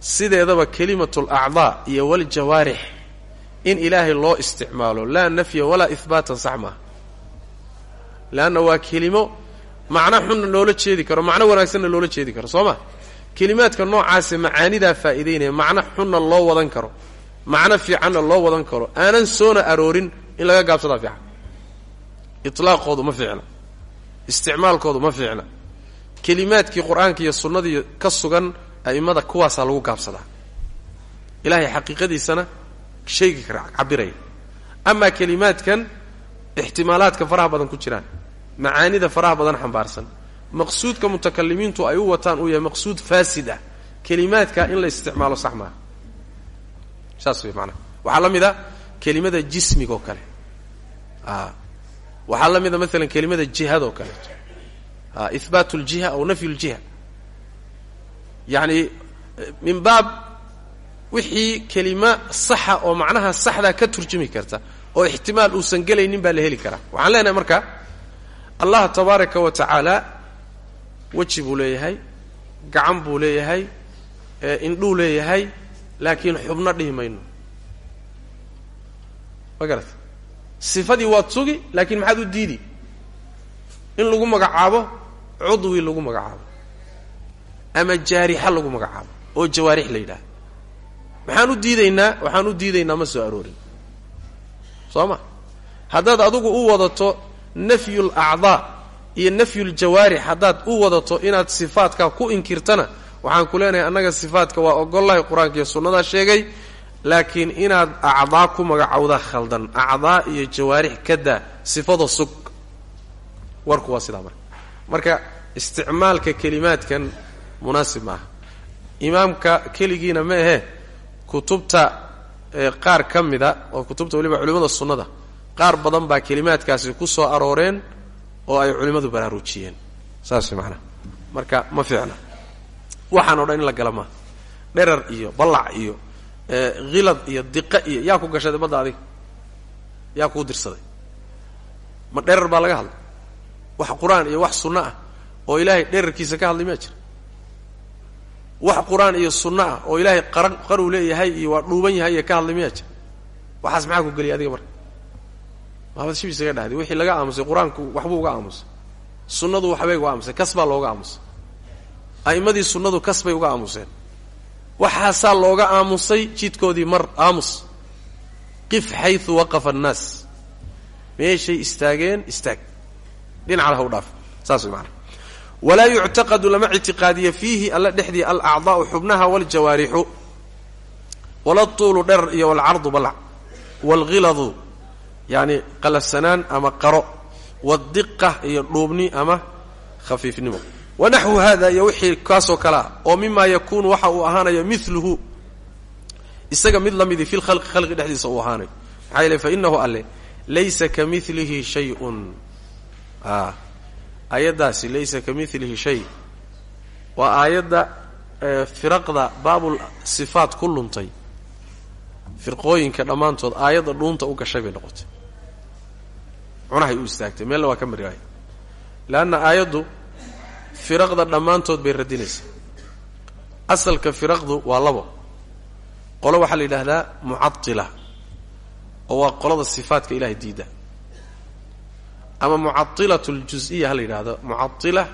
sideedaba kelimatu alacdaa iyo waljawaarix in ilaahay loo isticmaalo laa nafya walaa ihbaatan sax maaha. Leanna waa kelimo macno xunna loola jeedi karo macno wanaagsanna loola jeedi karo soo ma kelimaadka noocaase macaanidaa faa'iidaynaya macno xunna loo wadan karo macno fiicanna loo wadan karo aanan soona aroorin in laga gaabsadaa fiican. Itlaaqoodu ma fiicna isticmaalkoodu ma fiicna. Kelimaadkii qur'aanka iyo sunnadii ka sugan a'immada kuwaasaa lagu gaabsadaa. Ilaahay xaqiiqadiisana sheegi kara cabiraya amaa kelimaadkan ixtimaalaadka faraha badan ku jiraan macaanida faraha badan xambaarsan maqsuudka mutakalimiintu ay u wataan uu yahay maqsuud faasid ah kelimaadka in la isticmaalo sax saas wey maanaha waxaa la mid a kelimada jismiga kale. A waxaa la mid a maalan kelimada jihada oo kaleeto a ihbaat ljiha aw nafyu ljiha yacni min baab wixii kelima saxa oo macnaha saxdaa ka turjumi karta oo ixtimaal uusan gelaynin baa la heli karaa. Waxaan leenahay marka allah tabaaraka wa tacaala weji buu leeyahay gacan buu leeyahay indhuu leeyahay laakiin xubno dhihi mayno. Ma garata sifadii waad sugi laakiin maxaad u diidi? In lagu magacaabo cudwi lagu magacaabo. Ama jaarixa lagu magacaabo oo jawaarix la yidhaahdo. Maxaan u diidaynaa waxaan u diidaynaa ma soo aroorin. Soo ma? Haddaad adigu u wadato nafyu alacdaa iyo nafyu ljawaarix haddaad u wadato inaad sifaadkaa ku inkirtana waxaan ku leenahay annaga sifaadka waa ogollahay qur'aanka iyo sunnadaa sheegay laakiin inaad acdaa ku magacowdaa khaldan acdaa iyo jawaarix kadaa sifada sug. Warku waa sidaa marka. Marka isticmaalka kelimaadkan munaasib maaha. Imaamka keligiina ma ahee kutubta qaar ka mida oo kutubta weliba culimmada sunnada qaar badan baa kelimaadkaasi ku soo arooreen oo ay culimmadu baraarujiyeen. Saas macnaha marka ma fiicna. Waxaan o dhan in la gala maa. Dherar iyo ballac iyo khilad iyo diqa iyo yaa ku gashaday badda adiga yaa kuu dirsaday? Ma dherar baa laga hadlay? Wax qur'aan iyo wax sunno ah oo ilaahay dherarkiisa ka hadlay maa jira? Wax qur'aan iyo sunno ah oo ilaahay qaran qaruu leeyahay iyo waa dhuuban yahay iyo ka hadlay miyaa jira? Waxaas maxaa ku geliyay adiga marka maabad shib isaga dhahday wixii laga aamusay qur'aanku waxbuu uga aamusay. Sunnadu waxbay uga aamusay kas baa looga aamusay. A'immadii sunnadu kas bay uga aamuseen. Waxaasaa looga aamusay jidkoodii mar aamus. Qif xayu waqafa annaas. Meeshay istaageen istaag. Dhinacala ha u dhaaf. Saas way maanaa walaa yuctaqadu lama ictiqaadiya fiihi alla dhexdii alacdaa'u xubnaha waljawaarixu. Wala tuulu dherar iyo walcardu waalghiladu yacni qalafsanaan ama qaro wadiqa iyo dhuubni ama khafiifnimo. Wanaxwu hada iyo wixii kaasoo kale ah oo mima yakuunu waxa uu ahaanayo miluhu isaga mid la fi lkhalqi khalqi dhexdiisa uu ahaanayo maxaa yeele fainahu alle laysa ka milihi shayun. Aayaddaasi laysa ka milihi shay. Waa aayadda firaqda baabul sifaat ku luntay. Firqooyinka dhammaantood aayadda dhuunta u gashay bay noqotay cunahay u istaagtay. Meelna waa ka mari waaya leanna aayaddu firaqda dhammaantood bay radinaysaa. Asalka firaqdu waa labo. Qolo waxaa la yidhaahdaa mucadila oo waa qolada sifaatka ilahay diida. Ama mucailat اljuز'iya ha la yidhahdo mucaila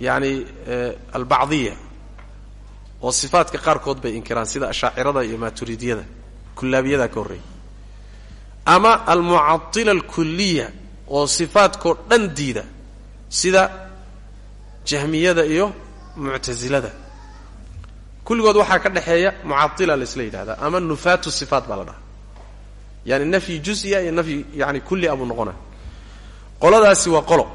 yani albacdiya oo sifaatka qaarkood bay inkiraan sida ashaacirada iyo maaturidiyada kullaabiyada ka horreeya ama almucaila alkuliya oo sifaadkao dhan diida sida jahmiyada iyo muctasilada kulligood waxaa ka dhexeeya mucaila laisla yidhahdaa ama nufaatu sifaat baa la dhahaa. Yani nafyi juز'iya iyo nafyi yani kulli abuu noqona qoladaasi waa qolo.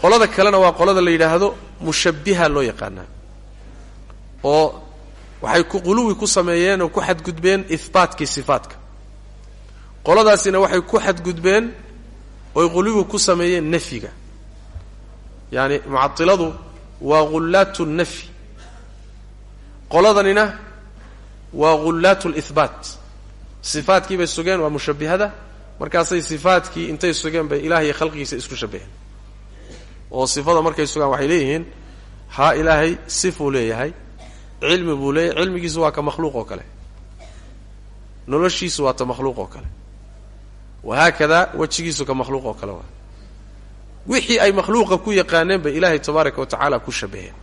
Qolada kalena waa qolada la yidhaahdo mushabbiha loo yaqaanaa oo waxay ku quluwi ku sameeyeen oo ku xadgudbeen ihbaatkii sifaatka qoladaasina waxay ku xadgudbeen oy quluwi ku sameeyeen nafyiga yani mucailadu waa ghullaat nafyi qoladanina waa ghullaat lihbaat sifaatkii bay sugeen waa mushabbihada. Markaasay sifaatkii intay sugeen bay ilaah iyo khalqigiisa isku shabbaheen oo sifada markay sugaan waxay leeyihiin haa ilaahay sifuu leeyahay cilmi buu leeyahay cilmigiisu waa ka makhluuq oo kale. Noloshiisu waa ta makhluuq oo kale wahaakada wejigiisu ka makhluuq oo kale waa wixii ay makhluuqa ku yaqaaneen bay ilaahay tabaaraka wa tacaala ku shabbaheen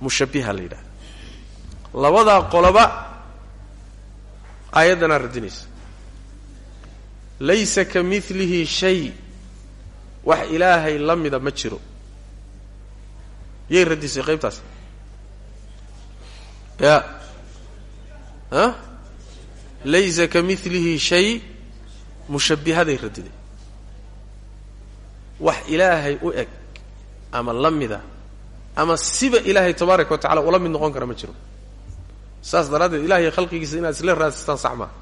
mushabbiha la yidhahda labadaa qoloba aayaddanaa radinaysa laysa ka milihi shay wax ilaahay la mida ma jiro yay radisay qaybtaas ya laysa ka milihi shay mushabbihaday radiday wax ilaahay u eg ama la mida ama siba ilaahay tabaaraka wa tacala ula mid noqon kara ma jiro. Saas daraaddeed ilahay khalqigiisa inaad isla raadsataan sax maa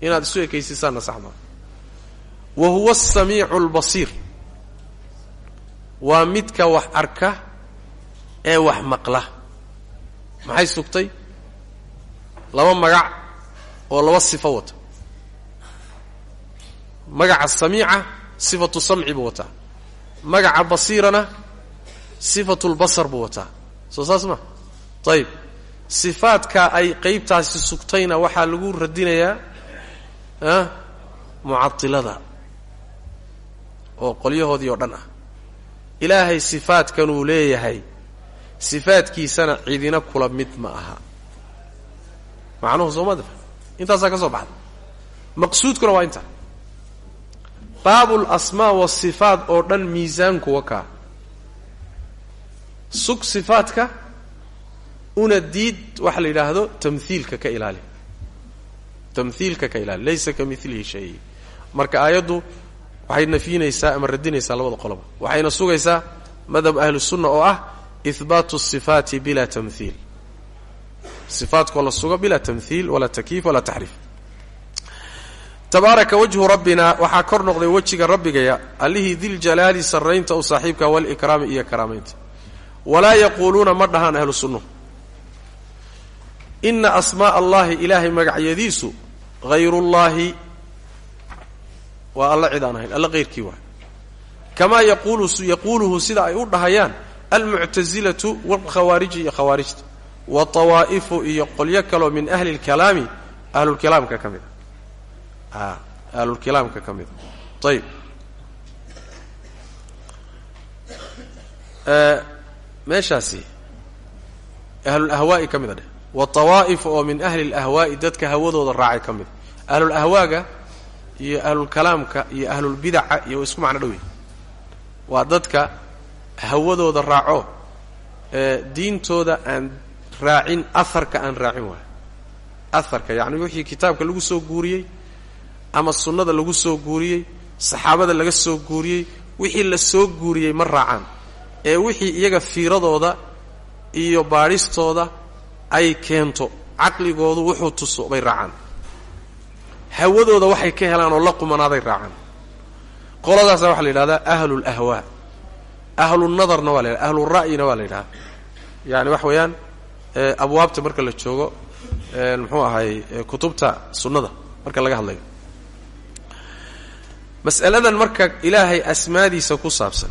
inaad isu ekaysisaanna sax wa huwa asamiicu albasiir waa midka wax arka ee wax maqla. Maxay sugtay? Laba magac oo laba sifo wata magaca samiica sifatu samci buu wataa. Magaca basiirana sifatu lbasar buu wataa. Soo saas ma? Ayib sifaadka ay qaybtaasi sugtayna waxaa lagu radinayaa ah mucatilada oo qolyahoodii oo dhan ah. Ilaahay sifaadkanuu leeyahay. Sifaadkiisana cidina kula mid ma aha. Macnuhu soo mada intaasaa ka soo baxda maqsuudkuna waa intaa baabul asmaa wasifaat oo dhan miisaanku wakaa sug sifaadka una diid waxa la yidhaahdo tamhiilka ka ilaali. Tamhiilka ka ilaali laysa ka milihi shay. Marka aayaddu waxay nafyinaysaa ama radinaysaa labada qoloba waxayna sugaysaa madhab ahlu sunna oo ah ihbaatu sifaati bila tamhiil sifaatkoo la sugo bila tamhiil walaa takyiif walaa taxriif tabaaraka wajhu rabbina waxaa kor noqday wejiga rabbigaya allihii diljalaali sarraynta u saaxiibka walikraami iyo karaamaynta. Walaa yaquuluuna ma dhahaan ahlu sunnuhu ina asmaaa allahi ilaahay magacyadiisu hayrullaahi waa alla cid aan ahayn alla hayrkii waay kamaa yaquuluhu sida ay u dhahayaan almuctasilatu walkhawaariji iyo khawaarijta wa tawaa'ifu iyo qolyo kaloo min ahli lkalaami ahlulkalaamka ka mid a ahlulkalaamka ka mid a ayib meeshaasi ahlulahwaa'i ka mid a dheh wa tawaa'if oo min ahli lahwaa'i dadka hawadooda raacay ka mid. A ahlulahwaaga iyo ahlulkalaamka iyo ahlulbidaca iyo isku macno dhow waa dadka hawadooda raaco ee diintooda aan raacin aharka aan raacin waay. Aharka yacni wixii kitaabka lagu soo guuriyey ama sunnada lagu soo guuriyey saxaabada laga soo guuriyey wixii la soo guuriyey ma raacaan. Ee wixii iyaga fiiradooda iyo baadhistooda ay keento caqligoodu wuxuu tuso bay raacaan. Hawadooda waxay ka helaan oo la qumanaaday raacaan. Qoladaasa waxaa la yidhahdaa ahlulahwaa ahlunadarna waa la yidhahda ahlura'yina waa la yidhahda yani waxa weeyaan abwaabta marka la joogo muxuu ahay kutubta sunnada marka laga hadlayo mas'aladan marka ilaahay asmaadiisa ku saabsan.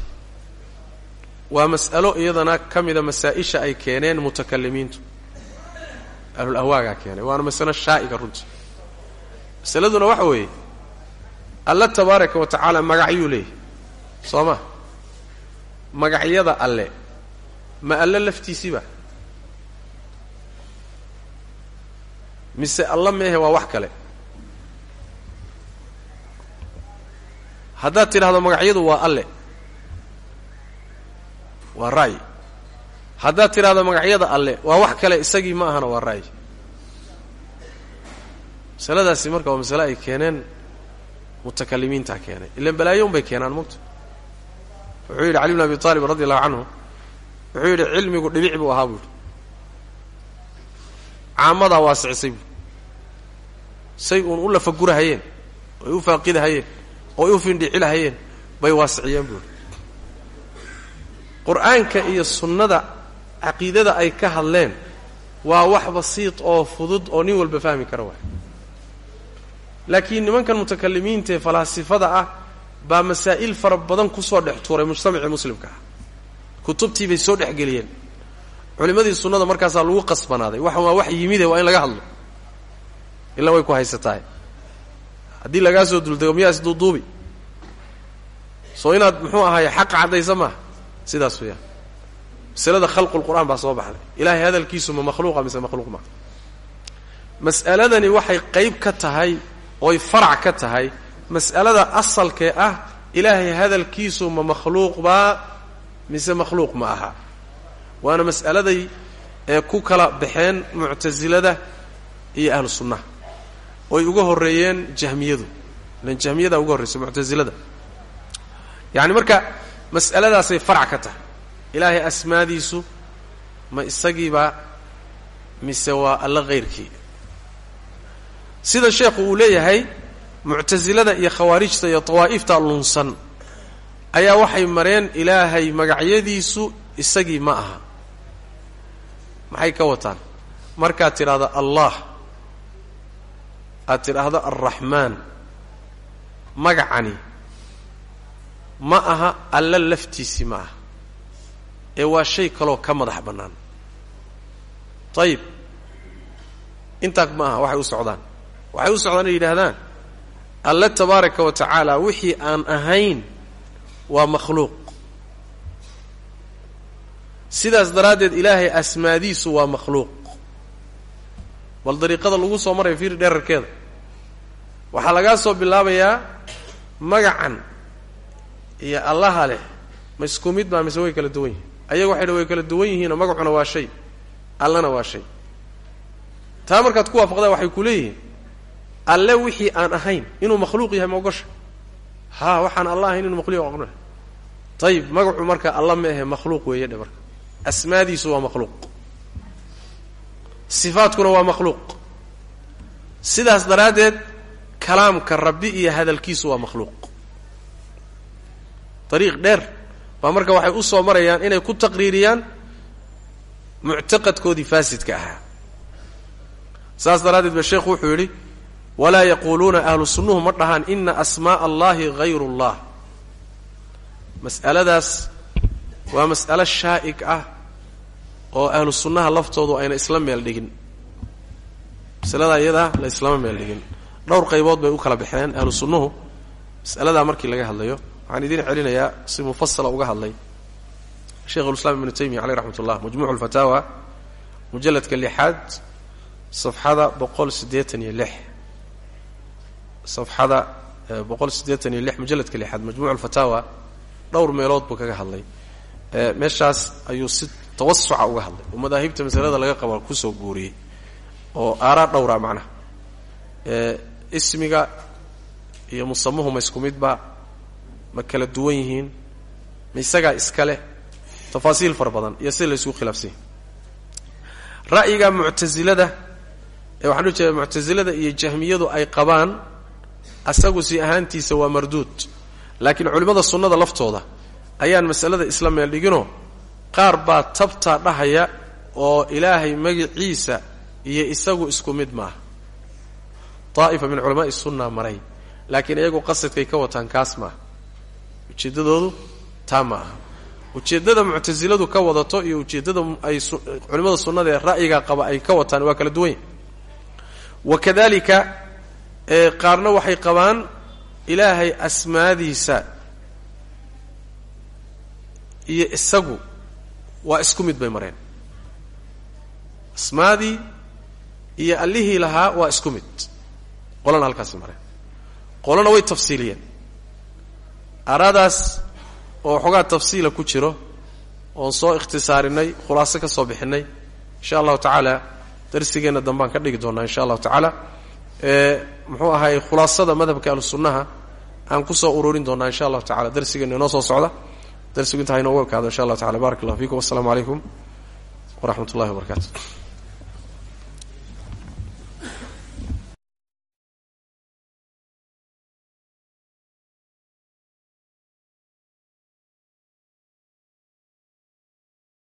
Waa mas'alo iyadana ka mida masaa-isha ay keeneen mutakalimiintu. Ahlulahwaagaa keenay waana masalo shaa'iga runtii. Masaladuna waxa weeye alla tabaaraka wa tacaala magacyuu leeyahy soo ma? Magacyada alle ma alle laftiisiiba? Mise alla meehe waa wax kale haddaad tidhaahdo magacyadu waa alle. Waa ra'yi haddaad tidhaahdo magacyada alle waa wax kale isagii ma ahana waa ra'yi masaladaasi marka waa masale ay keeneen mutakalimiintaa keenay. Ilan balaayo un bay keenaan mugta. Wuxuu yidhi cali bn abi taalib radi allahu canhu wuxuu yidhi cilmigu dhibic buu ahaa buu yidhi. Caamadaa waasicisay say uun u lafagurahayeen oy u faaqidahayeen oy u findhicilahayeen bay waasiciyeen buu yidhi. Qur'aanka iyo sunnada caqiidada ay ka hadleen waa wax basiid oo fudud oo nin walba fahmi kara waay. Laakiin nimankan mutakalimiinta ee falaasifada ah baa masaa'il fara badan ku soo dhex tuuray mujtamacii muslimka ah. Kutubtii bay soo dhexgeliyeen culimmadii sunnada markaasaa lagu qasbanaaday. Waxan waa wax yimide waa in laga hadlo. Ilaa way ku haysatahay haddii lagaa soo duldego miyaa isduuduubi soo inaad muxuu ahaay xaq caddaysa maaha sidaas weeyaan. Masalada khalqulqur'aan baa soo baxday. Ilaahay hadalkiisu ma makhluuqa mise makhluuq maa mas'aladani waxay qayb ka tahay oy farac ka tahay mas'alada asalkee ah ilaahay hadalkiisu ma makhluuq baa mise makhluuq ma aha? Waana mas'aladay ee ku kala baxeen muctasilada iyo ahlu sunnaha oy uga horreeyeen jahmiyadu. Ilan jahmiyadaa uga horreysa muctasilada yacani marka mas'aladaasay farac ka tahay. Ilaahay asmaadiisu ma isagiibaa mise waa alla hayrkii sida sheekhu uu leeyahay muctasilada iyo khawaarijta iyo dawaa'ifta lunsan ayaa waxay mareen ilaahay magacyadiisu isagii ma aha. Maxay ka wataan? Markaad tidhaahdo allah aad tidhaahdo alraxmaan magacani ma aha alla laftiisii ma aha. Ee waa shay kaloo ka madax bannaan. Ayib intaa ma aha waxay u socdaan. Waxay u socdaan inay yidhaahdaan alle tabaaraka wa tacaala wixii aan ahayn waa makhluuq. Sidaas daraaddeed ilaahay asmaadiisu waa makhluuq bal dariiqada lagu soo maraya fiir dherarkeeda. Waxaa lagaa soo bilaabayaa magacan iyo allaha leh ma isku mid baa mise way kala duwan yihiin ayaga waxay dha way kala duwan yihiinoo magacuna waa shay. Allana waa shay. Taa markaad ku waafaqdaa waxay ku leeyihiin alle wixii aan ahayn inuu makhluuq yahay ma ogosha. Ha waxaan alla ahayn inuu makhluuq aqonahay ayib magacu marka alla ma ahe makhluuq weeye dhe marka. Asmaadiisu waa makhluuq sifaadkuna waa makhluuq. Sidaas daraaddeed kalaamka rabbi iyo hadalkiisu waa makhluuq. Dariiq dheer baa marka waxay u soo marayaan inay ku taqriiriyaan muctaqadkoodii faasidka ahaa. Saas daraaddeed ba sheekhu wuxuu yidhi walaa yaquuluuna ahlu sunnuhu ma dhahaan ina asmaaa allahi hayru اllah mas'aladaas waa mas'alo shaa'ig ah oo ahlu sunnaha laftoodu ayna isla meel dhigin. Masaladaa iyadaa la islama meel dhigin. Dhowr qaybood bay u kala baxeen ahlu sunnuhu. Mas'aladaa markii laga hadlayo waxaan idiin celinayaa si mufasala uga hadlay. Sheikhulislaam ibnu taymiya caleyh raxmat ullah majmuucu lfataawa mujalladka lixaad safxada boqol siddeetan iyo lix. Safxada boqol siddeetan iyo lix mujalladka lixaad majmuucu lfataawa dhowr meelood buu kaga hadlay. Meeshaas ayuu si tawasuca uga hadlay. Oo madaahibta masalada laga qaba ku soo guuriyey oo aaraa dhowra macnaha. Ismiga iyo musamuhu ma isku midba ma kala duwan yihiin ma isagaa iska leh tafaasiil fara badan iyo sida la isugu khilaafsanya ra'yiga muctasilada ee waxaan u jeeda muctasilada iyo jahmiyadu ay qabaan asagu si ahaantiisa waa marduud. Laakiin culimmada sunnada laftooda ayaan masalada isla meel dhiginoo qaar baa tabtaa dhahaya oo ilaahay magiciisa iyo isagu isku mid maaha. Daa'ifa min culamaai sunna maray. Laakiin iyagu qasadkay ka wataan kaas maaha. Ujeeddadoodu taa ma aha ujeeddada muctasiladu ka wadato iyo ujeeddada ay culimmada sunnada ee ra'yiga qaba ay ka wataan waa kala duwan. Yahy wa kadalika qaarna waxay qabaan ilaahay asmaadiisa iyo isagu waa isku mid bay mareen. Asmaadii iyo allihii lahaa waa isku mid. Qolana halkaasi mareen. Qolana way tafsiiliyeen. Araadaas oo waxoogaa tafsiila ku jiro oon soo ikhtisaarinay khulaaso ka soo bixinay insha allahu tacaala darsigeenna dambaan ka dhigi doonaa insha allahu tacaala. Muxuu ahaay khulaasada madhabka ahlusunnaha aan ku soo ururin doonaa insha allahu tacala darsigeenna inoo soo socda darsigu intaa inoogu ekaado insha allahu tacala barak allah fiikum. Wassalamu calaykum waraxmat ullahi wabarakatu